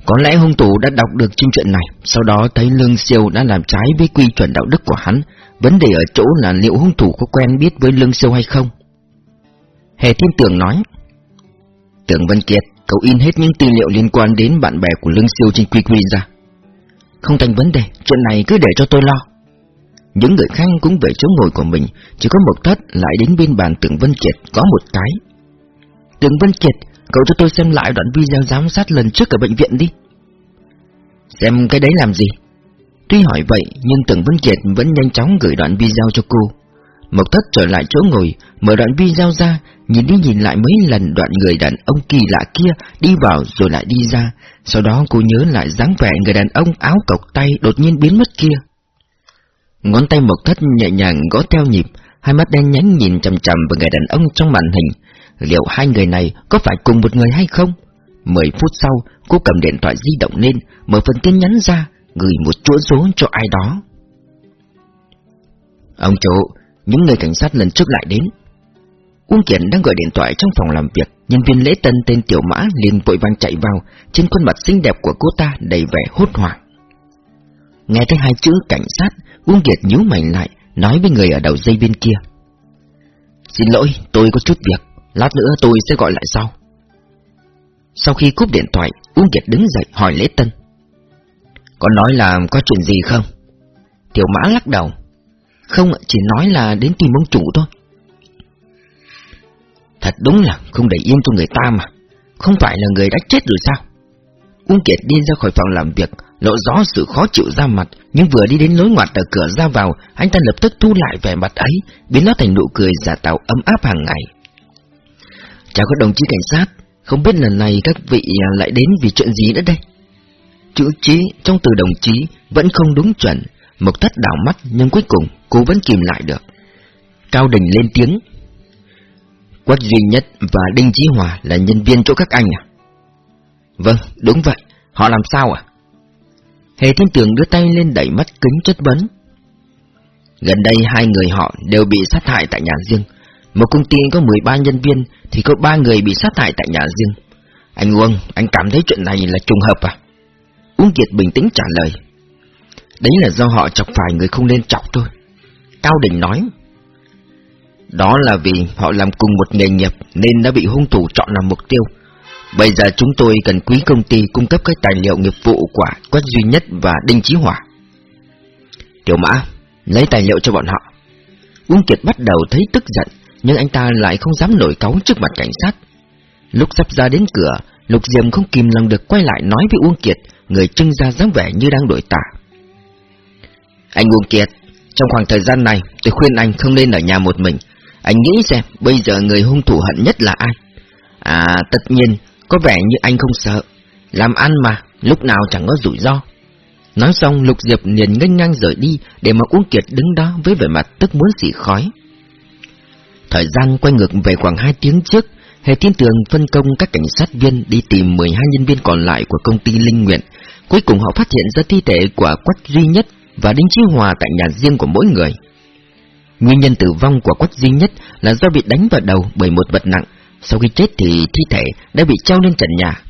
Có lẽ hung thủ đã đọc được chương chuyện này, sau đó thấy Lương Siêu đã làm trái với quy chuẩn đạo đức của hắn. Vấn đề ở chỗ là liệu hung thủ có quen biết với Lương Siêu hay không? Hề Thiên Tường nói. Tưởng Vân Kiệt, cậu in hết những tư liệu liên quan đến bạn bè của Lương Siêu trên quy quy ra. Không thành vấn đề, chuyện này cứ để cho tôi lo. Những người khác cũng về chỗ ngồi của mình, chỉ có một thất lại đến bên bàn Tưởng Vân Kiệt có một cái. Tưởng Vân Kiệt, cậu cho tôi xem lại đoạn video giám sát lần trước ở bệnh viện đi. Xem cái đấy làm gì? Tuy hỏi vậy, nhưng Tưởng Vân Kiệt vẫn nhanh chóng gửi đoạn video cho cô. Mộc thất trở lại chỗ ngồi, mở đoạn video ra, nhìn đi nhìn lại mấy lần đoạn người đàn ông kỳ lạ kia đi vào rồi lại đi ra. Sau đó cô nhớ lại dáng vẻ người đàn ông áo cộc tay đột nhiên biến mất kia. Ngón tay Mộc Thất nhẹ nhàng gõ theo nhịp, hai mắt đen nhánh nhìn chằm chằm vào người đàn ông trong màn hình. Liệu hai người này có phải cùng một người hay không? Mười phút sau, cô cầm điện thoại di động lên, mở phần tin nhắn ra, gửi một chuỗi số cho ai đó. Ông chủ, những người cảnh sát lần trước lại đến. Uông Kiển đang gọi điện thoại trong phòng làm việc, nhân viên lễ tân tên Tiểu Mã liền vội vàng chạy vào, trên khuôn mặt xinh đẹp của cô ta đầy vẻ hốt hoảng. Nghe thấy hai chữ cảnh sát, Uông Kiệt nhíu mày lại, nói với người ở đầu dây bên kia. Xin lỗi, tôi có chút việc, lát nữa tôi sẽ gọi lại sau. Sau khi cúp điện thoại, Uông Kiệt đứng dậy hỏi Lễ Tân. Có nói là có chuyện gì không? Tiểu Mã lắc đầu. Không, chỉ nói là đến tìm ông chủ thôi. Thật đúng là không để yên cho người ta mà. Không phải là người đã chết rồi sao? Uông Kiệt đi ra khỏi phòng làm việc, lộ rõ sự khó chịu ra mặt, nhưng vừa đi đến lối ngoặt ở cửa ra vào, anh ta lập tức thu lại vẻ mặt ấy, biến nó thành nụ cười giả tạo ấm áp hàng ngày. Chào các đồng chí cảnh sát, không biết lần này các vị à, lại đến vì chuyện gì nữa đây? Chữ chí trong từ đồng chí vẫn không đúng chuẩn, Mộc Thất đảo mắt nhưng cuối cùng cô vẫn kìm lại được. Cao Đình lên tiếng. Quách duy nhất và Đinh Chí Hòa là nhân viên chỗ các anh à? Vâng, đúng vậy. Họ làm sao à? Hề Thiên Tường đưa tay lên đẩy mắt kính chất vấn. Gần đây hai người họ đều bị sát hại tại nhà riêng. Một công ty có 13 nhân viên thì có ba người bị sát hại tại nhà riêng. Anh Uông, anh cảm thấy chuyện này là trùng hợp à? Uông Kiệt bình tĩnh trả lời. Đấy là do họ chọc phải người không nên chọc thôi. Cao Đình nói. Đó là vì họ làm cùng một nghề nghiệp nên đã bị hung thủ chọn làm mục tiêu. Bây giờ chúng tôi cần quý công ty cung cấp các tài liệu nghiệp vụ của Quách Duy Nhất và Đinh Chí Hỏa. Tiểu Mã, lấy tài liệu cho bọn họ. Uông Kiệt bắt đầu thấy tức giận, nhưng anh ta lại không dám nổi cáu trước mặt cảnh sát. Lúc sắp ra đến cửa, Lục Diệm không kìm lòng được quay lại nói với Uông Kiệt, người trưng ra dáng vẻ như đang đổi tả. Anh Uông Kiệt, trong khoảng thời gian này, tôi khuyên anh không nên ở nhà một mình. Anh nghĩ xem, bây giờ người hung thủ hận nhất là ai? À, tất nhiên, có vẻ như anh không sợ. Làm ăn mà, lúc nào chẳng có rủi ro. Nói xong Lục Diệp liền nghênh ngang rời đi để mà Uông Kiệt đứng đó với vẻ mặt tức muốn xỉ khói. Thời gian quay ngược về khoảng 2 tiếng trước, hệ Thiên Tường phân công các cảnh sát viên đi tìm 12 nhân viên còn lại của công ty Linh Nguyện. Cuối cùng họ phát hiện ra thi thể của Quách Duy Nhất và Đinh Chí Hòa tại nhà riêng của mỗi người. Nguyên nhân tử vong của Quách Duy Nhất là do bị đánh vào đầu bởi một vật nặng, sau khi chết thì thi thể đã bị treo lên trần nhà.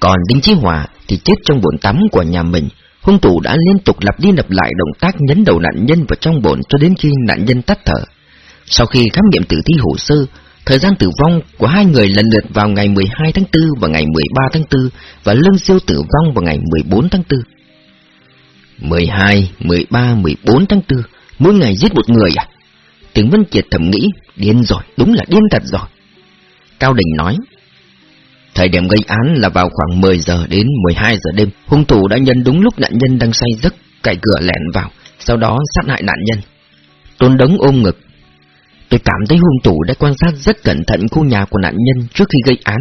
Còn Đinh Chí Hòa thì chết trong bồn tắm của nhà mình. Hung thủ đã liên tục lặp đi lặp lại động tác nhấn đầu nạn nhân vào trong bồn cho đến khi nạn nhân tắt thở. Sau khi khám nghiệm tử thi hồ sơ, thời gian tử vong của hai người lần lượt vào ngày 12 tháng 4 và ngày 13 tháng 4 và Lương Siêu tử vong vào ngày 14 tháng 4. 12, 13, 14 tháng 4, mỗi ngày giết một người à? Tướng Vân Kiệt thầm nghĩ, điên rồi, đúng là điên thật rồi. Cao Đình nói, thời điểm gây án là vào khoảng 10 giờ đến 12 giờ đêm, hung thủ đã nhân đúng lúc nạn nhân đang say giấc, cậy cửa lẻn vào, sau đó sát hại nạn nhân. Tôn Đống ôm ngực. Tôi cảm thấy hung thủ đã quan sát rất cẩn thận khu nhà của nạn nhân trước khi gây án.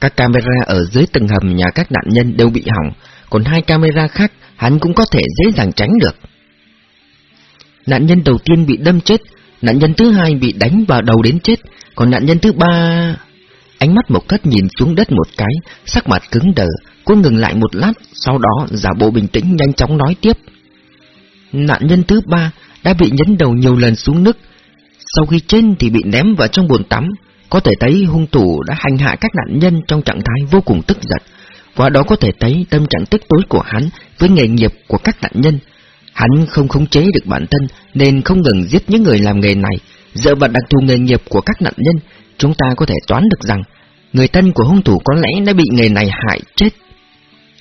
Các camera ở dưới tầng hầm nhà các nạn nhân đều bị hỏng, còn hai camera khác hắn cũng có thể dễ dàng tránh được. Nạn nhân đầu tiên bị đâm chết, nạn nhân thứ hai bị đánh vào đầu đến chết, còn nạn nhân thứ ba... Ánh mắt một Thất nhìn xuống đất một cái, sắc mặt cứng đờ, cô ngừng lại một lát, sau đó giả bộ bình tĩnh nhanh chóng nói tiếp. Nạn nhân thứ ba đã bị nhấn đầu nhiều lần xuống nước, sau khi trên thì bị ném vào trong bồn tắm, có thể thấy hung thủ đã hành hạ các nạn nhân trong trạng thái vô cùng tức giận. Qua đó có thể thấy tâm trạng tức tối của hắn với nghề nghiệp của các nạn nhân. Hắn không khống chế được bản thân nên không ngừng giết những người làm nghề này. Dựa vào đặc thù nghề nghiệp của các nạn nhân, chúng ta có thể toán được rằng người thân của hung thủ có lẽ đã bị người này hại chết.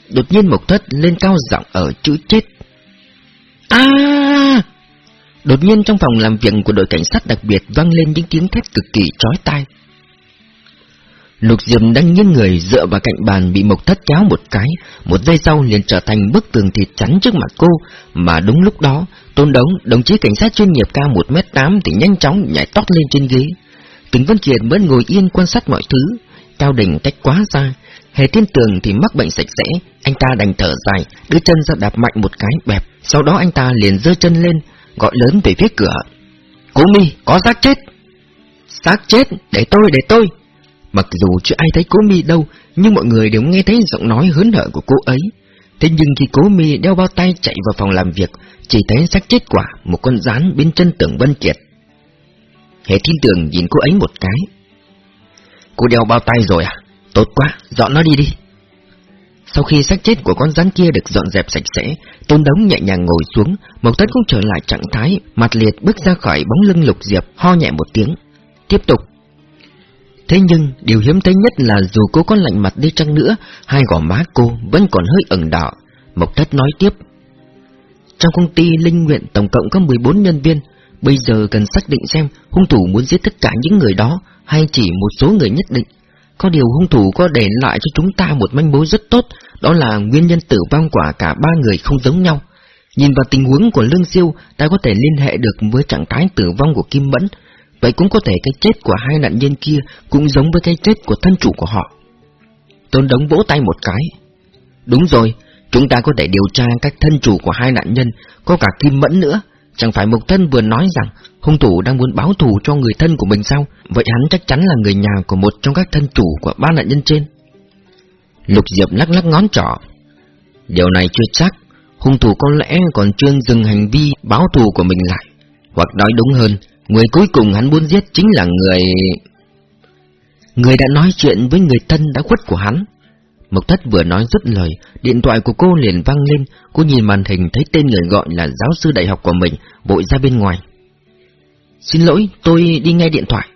Đột nhiên Mộc Thất lên cao giọng ở chữ chết. À! Đột nhiên trong phòng làm việc của đội cảnh sát đặc biệt vang lên những tiếng thét cực kỳ chói tai. Lục Diệm đang nghiêng người dựa vào cạnh bàn bị Mộc Thất kéo một cái, một giây sau liền trở thành bức tường thịt chắn trước mặt cô, mà đúng lúc đó, Tôn Đống, đồng chí cảnh sát chuyên nghiệp cao 1m8 thì nhanh chóng nhảy tót lên trên ghế. Từng Vân Kiệt vẫn ngồi yên quan sát mọi thứ, Cao Đình cách quá xa, Hề Thiên Tường thì mắc bệnh sạch sẽ, anh ta đành thở dài, đưa chân ra đạp mạnh một cái bẹp, sau đó anh ta liền giơ chân lên, gọi lớn về phía cửa. Cố mi, có xác chết! Xác chết, để tôi, để tôi! Mặc dù chưa ai thấy cố mi đâu, nhưng mọi người đều nghe thấy giọng nói hớn hở của cô ấy. Thế nhưng khi cố mi đeo bao tay chạy vào phòng làm việc, chỉ thấy xác chết quả một con rán bên chân tưởng Vân Kiệt. Hệ thiên tường nhìn cô ấy một cái. Cô đeo bao tay rồi à? Tốt quá, dọn nó đi đi. Sau khi xác chết của con rắn kia được dọn dẹp sạch sẽ, Tôn Đống nhẹ nhàng ngồi xuống, Mộc Tất cũng trở lại trạng thái, mặt liệt bước ra khỏi bóng lưng Lục Diệp, ho nhẹ một tiếng. Tiếp tục, Thế nhưng, điều hiếm thấy nhất là dù cô có lạnh mặt đi chăng nữa, hai gò má cô vẫn còn hơi ẩn đỏ. Mộc Thất nói tiếp. Trong công ty Linh Nguyện tổng cộng có 14 nhân viên, bây giờ cần xác định xem hung thủ muốn giết tất cả những người đó hay chỉ một số người nhất định? Có điều hung thủ có để lại cho chúng ta một manh mối rất tốt, đó là nguyên nhân tử vong của cả ba người không giống nhau. Nhìn vào tình huống của Lương Siêu, ta có thể liên hệ được với trạng thái tử vong của Kim Mẫn, vậy cũng có thể cái chết của hai nạn nhân kia cũng giống với cái chết của thân chủ của họ. Tôn Đống vỗ tay một cái. Đúng rồi, chúng ta có thể điều tra các thân chủ của hai nạn nhân, có cả Kim Mẫn nữa. Chẳng phải Mộc Thân vừa nói rằng hung thủ đang muốn báo thù cho người thân của mình sao? Vậy hắn chắc chắn là người nhà của một trong các thân chủ của ba nạn nhân trên. Lục Diệp lắc lắc ngón trỏ. Điều này chưa chắc, hung thủ có lẽ còn chưa dừng hành vi báo thù của mình lại. Hoặc nói đúng hơn, người cuối cùng hắn muốn giết chính là người... Người đã nói chuyện với người thân đã khuất của hắn. Mộc thất vừa nói dứt lời, điện thoại của cô liền vang lên, cô nhìn màn hình thấy tên người gọi là giáo sư đại học của mình, vội ra bên ngoài. Xin lỗi, tôi đi nghe điện thoại.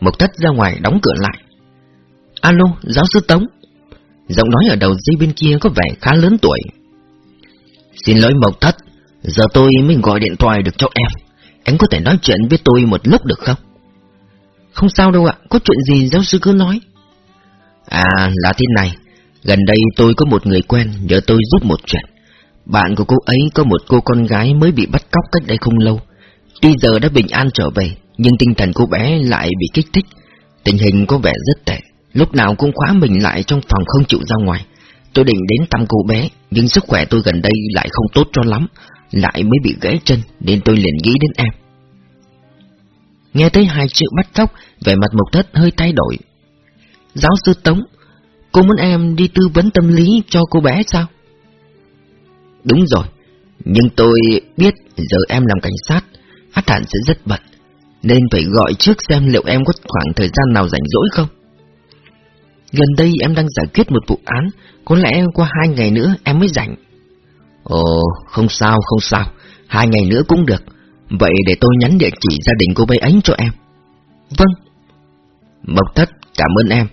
Mộc thất ra ngoài đóng cửa lại. Alo, giáo sư Tống. Giọng nói ở đầu dây bên kia có vẻ khá lớn tuổi. Xin lỗi Mộc thất, giờ tôi mới gọi điện thoại được cho em. Em có thể nói chuyện với tôi một lúc được không? Không sao đâu ạ, có chuyện gì giáo sư cứ nói. À, là thế này, gần đây tôi có một người quen nhờ tôi giúp một chuyện. Bạn của cô ấy có một cô con gái mới bị bắt cóc cách đây không lâu. Tuy giờ đã bình an trở về, nhưng tinh thần cô bé lại bị kích thích. Tình hình có vẻ rất tệ, lúc nào cũng khóa mình lại trong phòng không chịu ra ngoài. Tôi định đến thăm cô bé, nhưng sức khỏe tôi gần đây lại không tốt cho lắm, lại mới bị gãy chân, nên tôi liền nghĩ đến em. Nghe thấy hai chữ bắt cóc, vẻ mặt Mộc Thất hơi thay đổi. Giáo sư Tống, cô muốn em đi tư vấn tâm lý cho cô bé sao? Đúng rồi, nhưng tôi biết giờ em làm cảnh sát, phát hẳn sẽ rất bận, nên phải gọi trước xem liệu em có khoảng thời gian nào rảnh rỗi không. Gần đây em đang giải quyết một vụ án, có lẽ qua hai ngày nữa em mới rảnh. Ồ, không sao, không sao, hai ngày nữa cũng được. Vậy để tôi nhắn địa chỉ gia đình cô bé ấy cho em. Vâng. Mộc thất, cảm ơn em.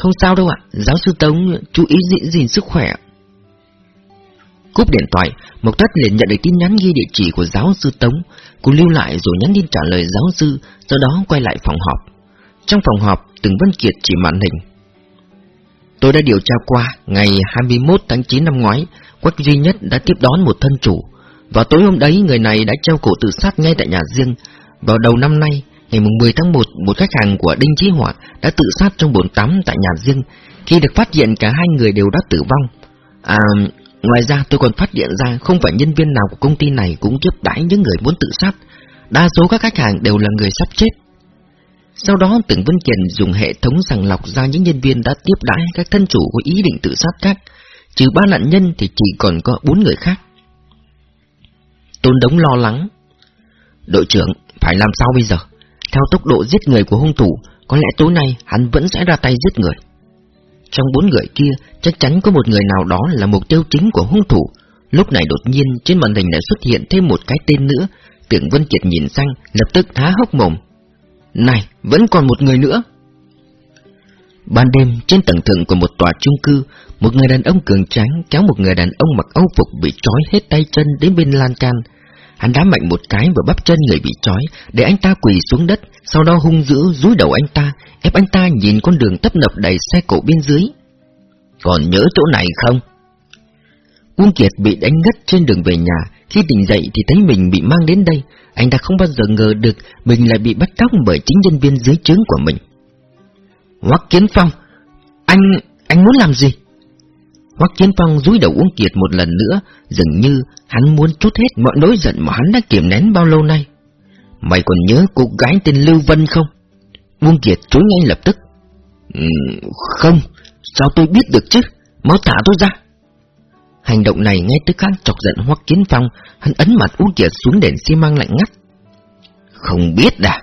Không sao đâu ạ, giáo sư Tống chú ý giữ gìn sức khỏe. Cúp điện thoại, Mộc Thất liền nhận được tin nhắn ghi địa chỉ của giáo sư Tống. Cô lưu lại rồi nhắn tin trả lời giáo sư, sau đó quay lại phòng họp. Trong phòng họp, Từng Vân Kiệt chỉ màn hình. Tôi đã điều tra qua, ngày 21 tháng 9 năm ngoái, Quách duy nhất đã tiếp đón một thân chủ. Vào tối hôm đấy, người này đã treo cổ tự sát ngay tại nhà riêng. Vào đầu năm nay, ngày 10 tháng 1, một khách hàng của Đinh Chí Hỏa đã tự sát trong bồn tắm tại nhà riêng. Khi được phát hiện cả hai người đều đã tử vong. À, ngoài ra tôi còn phát hiện ra không phải nhân viên nào của công ty này cũng tiếp đãi những người muốn tự sát. Đa số các khách hàng đều là người sắp chết. Sau đó Tưởng Vân Kiền dùng hệ thống sàng lọc ra những nhân viên đã tiếp đãi các thân chủ có ý định tự sát khác. Trừ ba nạn nhân thì chỉ còn có bốn người khác. Tôn Đống lo lắng. Đội trưởng, phải làm sao bây giờ? Theo tốc độ giết người của hung thủ, có lẽ tối nay hắn vẫn sẽ ra tay giết người. Trong bốn người kia, chắc chắn có một người nào đó là mục tiêu chính của hung thủ. Lúc này đột nhiên trên màn hình lại xuất hiện thêm một cái tên nữa. Tưởng Vân Kiệt nhìn sang, lập tức há hốc mồm. Này, vẫn còn một người nữa. Ban đêm, trên tầng thượng của một tòa chung cư, một người đàn ông cường tráng kéo một người đàn ông mặc âu phục bị trói hết tay chân đến bên lan can. Hắn đá mạnh một cái vào bắp chân người bị trói, để anh ta quỳ xuống đất, sau đó hung dữ rúi đầu anh ta, ép anh ta nhìn con đường tấp nập đầy xe cổ bên dưới. Còn nhớ chỗ này không? Uông Kiệt bị đánh ngất trên đường về nhà, khi tỉnh dậy thì thấy mình bị mang đến đây, anh ta không bao giờ ngờ được mình lại bị bắt cóc bởi chính nhân viên dưới trướng của mình. Hoắc Kiến Phong, anh, anh muốn làm gì? Hoắc Kiến Phong dúi đầu uống Kiệt một lần nữa, dường như hắn muốn chút hết mọi nỗi giận mà hắn đã kiềm nén bao lâu nay. Mày còn nhớ cô gái tên Lưu Vân không? Uông Kiệt chối ngay lập tức. Ừ, không, sao tôi biết được chứ? Máu thả tôi ra. Hành động này ngay tức khắc chọc giận Hoắc Kiến Phong, hắn ấn mặt Uông Kiệt xuống đèn xi măng lạnh ngắt. Không biết à,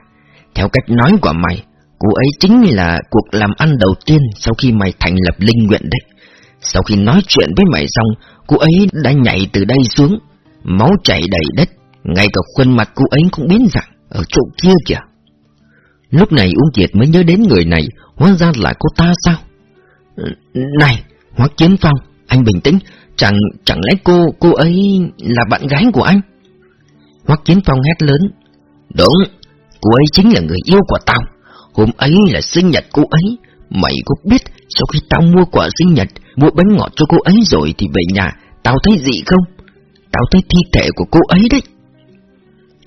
theo cách nói của mày, cô ấy chính là cuộc làm ăn đầu tiên sau khi mày thành lập linh nguyện đấy. Sau khi nói chuyện với mày xong, cô ấy đã nhảy từ đây xuống, máu chảy đầy đất, ngay cả khuôn mặt cô ấy cũng biến dạng, ở chỗ kia kìa. Lúc này Uông Kiệt mới nhớ đến người này, hóa ra là cô ta sao? Này, Hoắc Chiến Phong, anh bình tĩnh, chẳng chẳng lẽ cô cô ấy là bạn gái của anh? Hoắc Chiến Phong hét lớn. Đúng, cô ấy chính là người yêu của tao. Hôm ấy là sinh nhật cô ấy Mày có biết sau khi tao mua quả sinh nhật Mua bánh ngọt cho cô ấy rồi Thì về nhà tao thấy gì không? Tao thấy thi thể của cô ấy đấy.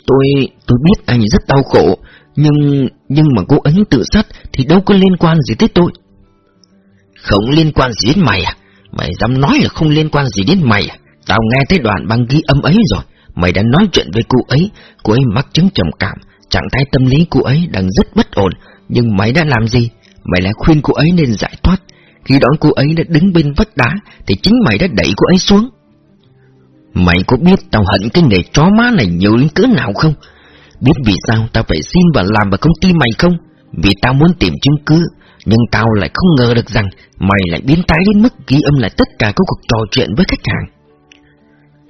Tôi, tôi biết anh rất đau khổ Nhưng, nhưng mà cô ấy tự sát Thì đâu có liên quan gì tới tôi. Không liên quan gì đến mày à? Mày dám nói là không liên quan gì đến mày à? Tao nghe thấy đoạn băng ghi âm ấy rồi. Mày đã nói chuyện với cô ấy Cô ấy mắc chứng trầm cảm Trạng thái tâm lý cô ấy đang rất bất ổn. Nhưng mày đã làm gì? Mày lại khuyên cô ấy nên giải thoát Khi đó cô ấy đã đứng bên vách đá, Thì chính mày đã đẩy cô ấy xuống Mày có biết tao hận cái nghề chó má này nhiều đến cỡ nào không? Biết vì sao tao phải xin và làm vào công ty mày không? Vì tao muốn tìm chứng cứ, Nhưng tao lại không ngờ được rằng Mày lại biến tái đến mức ghi âm lại tất cả các cuộc trò chuyện với khách hàng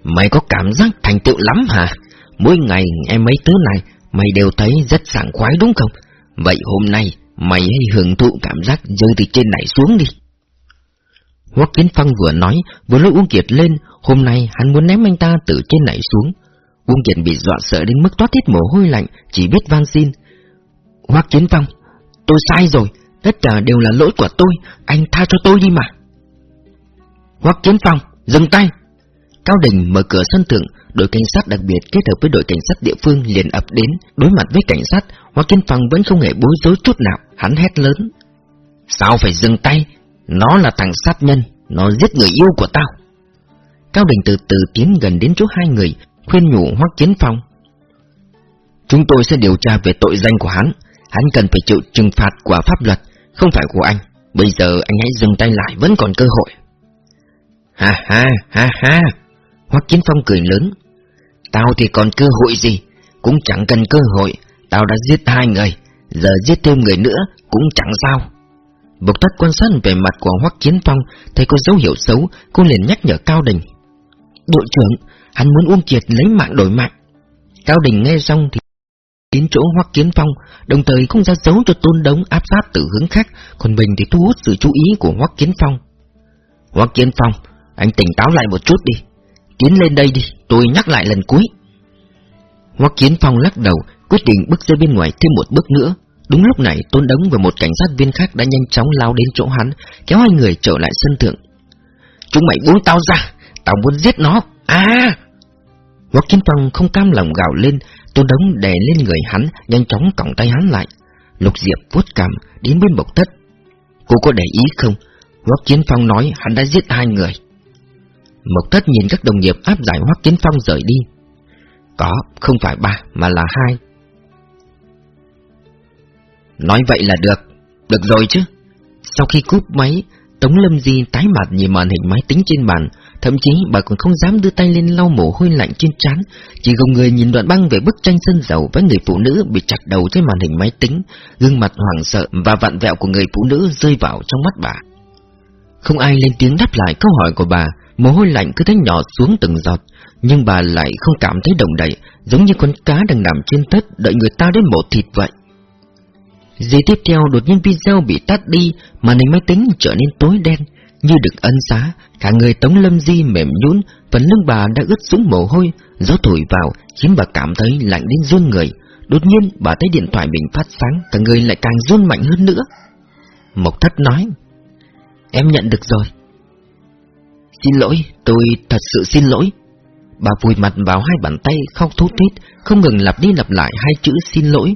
Mày có cảm giác thành tựu lắm hả? Mỗi ngày em mấy thứ này, Mày đều thấy rất sảng khoái đúng không? Vậy hôm nay Mày hãy hưởng thụ cảm giác rơi từ trên này xuống đi. Hoắc Kiến Phong vừa nói, Vừa lôi Uông Kiệt lên, Hôm nay hắn muốn ném anh ta từ trên này xuống. Uông Kiệt bị dọa sợ đến mức toát hết mồ hôi lạnh, Chỉ biết van xin. Hoắc Kiến Phong, Tôi sai rồi, Tất cả đều là lỗi của tôi, Anh tha cho tôi đi mà. Hoắc Kiến Phong, Dừng tay. Cao Đình mở cửa sân thượng, Đội cảnh sát đặc biệt kết hợp với đội cảnh sát địa phương liền ập đến, Đối mặt với cảnh sát, Hoa Kiên Phong vẫn không hề bối rối chút nào, Hắn hét lớn. Sao phải dừng tay? Nó là thằng sát nhân, Nó giết người yêu của tao. Cao Đình từ từ tiến gần đến chỗ hai người, Khuyên nhủ Hoắc Kiến Phong. Chúng tôi sẽ điều tra về tội danh của hắn Hắn cần phải chịu trừng phạt của pháp luật, Không phải của anh. Bây giờ anh hãy dừng tay lại, vẫn còn cơ hội. Ha ha ha ha. Hoắc Kiến Phong cười lớn. Tao thì còn cơ hội gì? Cũng chẳng cần cơ hội. Tao đã giết hai người. Giờ giết thêm người nữa cũng chẳng sao. Bộc tất quan sát về mặt của Hoắc Kiến Phong Thấy có dấu hiệu xấu Cô liền nhắc nhở Cao Đình. Đội trưởng Hắn muốn Uông Kiệt lấy mạng đổi mạng. Cao Đình nghe xong thì đến chỗ Hoắc Kiến Phong, đồng thời cũng ra dấu cho Tôn Đống áp sát từ hướng khác, còn mình thì thu hút sự chú ý của Hoắc Kiến Phong. Hoắc Kiến Phong, anh tỉnh táo lại một chút đi, tiến lên đây đi, tôi nhắc lại lần cuối. Hoắc Kiến Phong lắc đầu, quyết định bước ra bên ngoài thêm một bước nữa. Đúng lúc này Tôn Đống và một cảnh sát viên khác đã nhanh chóng lao đến chỗ hắn, kéo hai người trở lại sân thượng. Chúng mày buông tao ra, tao muốn giết nó. À! Hoắc Kiến Phong không cam lòng gào lên, Tôn Đống đè lên người hắn, nhanh chóng còng tay hắn lại. Lục Diệp vuốt cằm đến bên bộc thất. Cô có để ý không? Hoắc Kiến Phong nói hắn đã giết hai người. Mộc Thất nhìn các đồng nghiệp áp giải Hoắc Kiến Phong rời đi. Có, không phải ba, mà là hai. Nói vậy là được, được rồi chứ. Sau khi cúp máy, Tống Lâm Di tái mặt nhìn màn hình máy tính trên bàn, thậm chí bà còn không dám đưa tay lên lau mồ hôi lạnh trên trán, chỉ gồng người nhìn đoạn băng về bức tranh sân dầu với người phụ nữ bị chặt đầu trên màn hình máy tính, gương mặt hoảng sợ và vặn vẹo của người phụ nữ rơi vào trong mắt bà. Không ai lên tiếng đáp lại câu hỏi của bà, mồ hôi lạnh cứ thế nhỏ xuống từng giọt, nhưng bà lại không cảm thấy động đậy, giống như con cá đang nằm trên tất đợi người ta đến mổ thịt vậy. Giây tiếp theo đột nhiên video bị tắt đi, màn hình máy tính trở nên tối đen, như được ân xá, cả người Tống Lâm Di mềm nhũn, phần lưng bà đã ướt sũng mồ hôi, gió thổi vào khiến bà cảm thấy lạnh đến run người. Đột nhiên bà thấy điện thoại mình phát sáng, cả người lại càng run mạnh hơn nữa. Mộc Thất nói, em nhận được rồi. Xin lỗi, tôi thật sự xin lỗi. Bà vùi mặt vào hai bàn tay khóc thút thít, không ngừng lặp đi lặp lại hai chữ xin lỗi,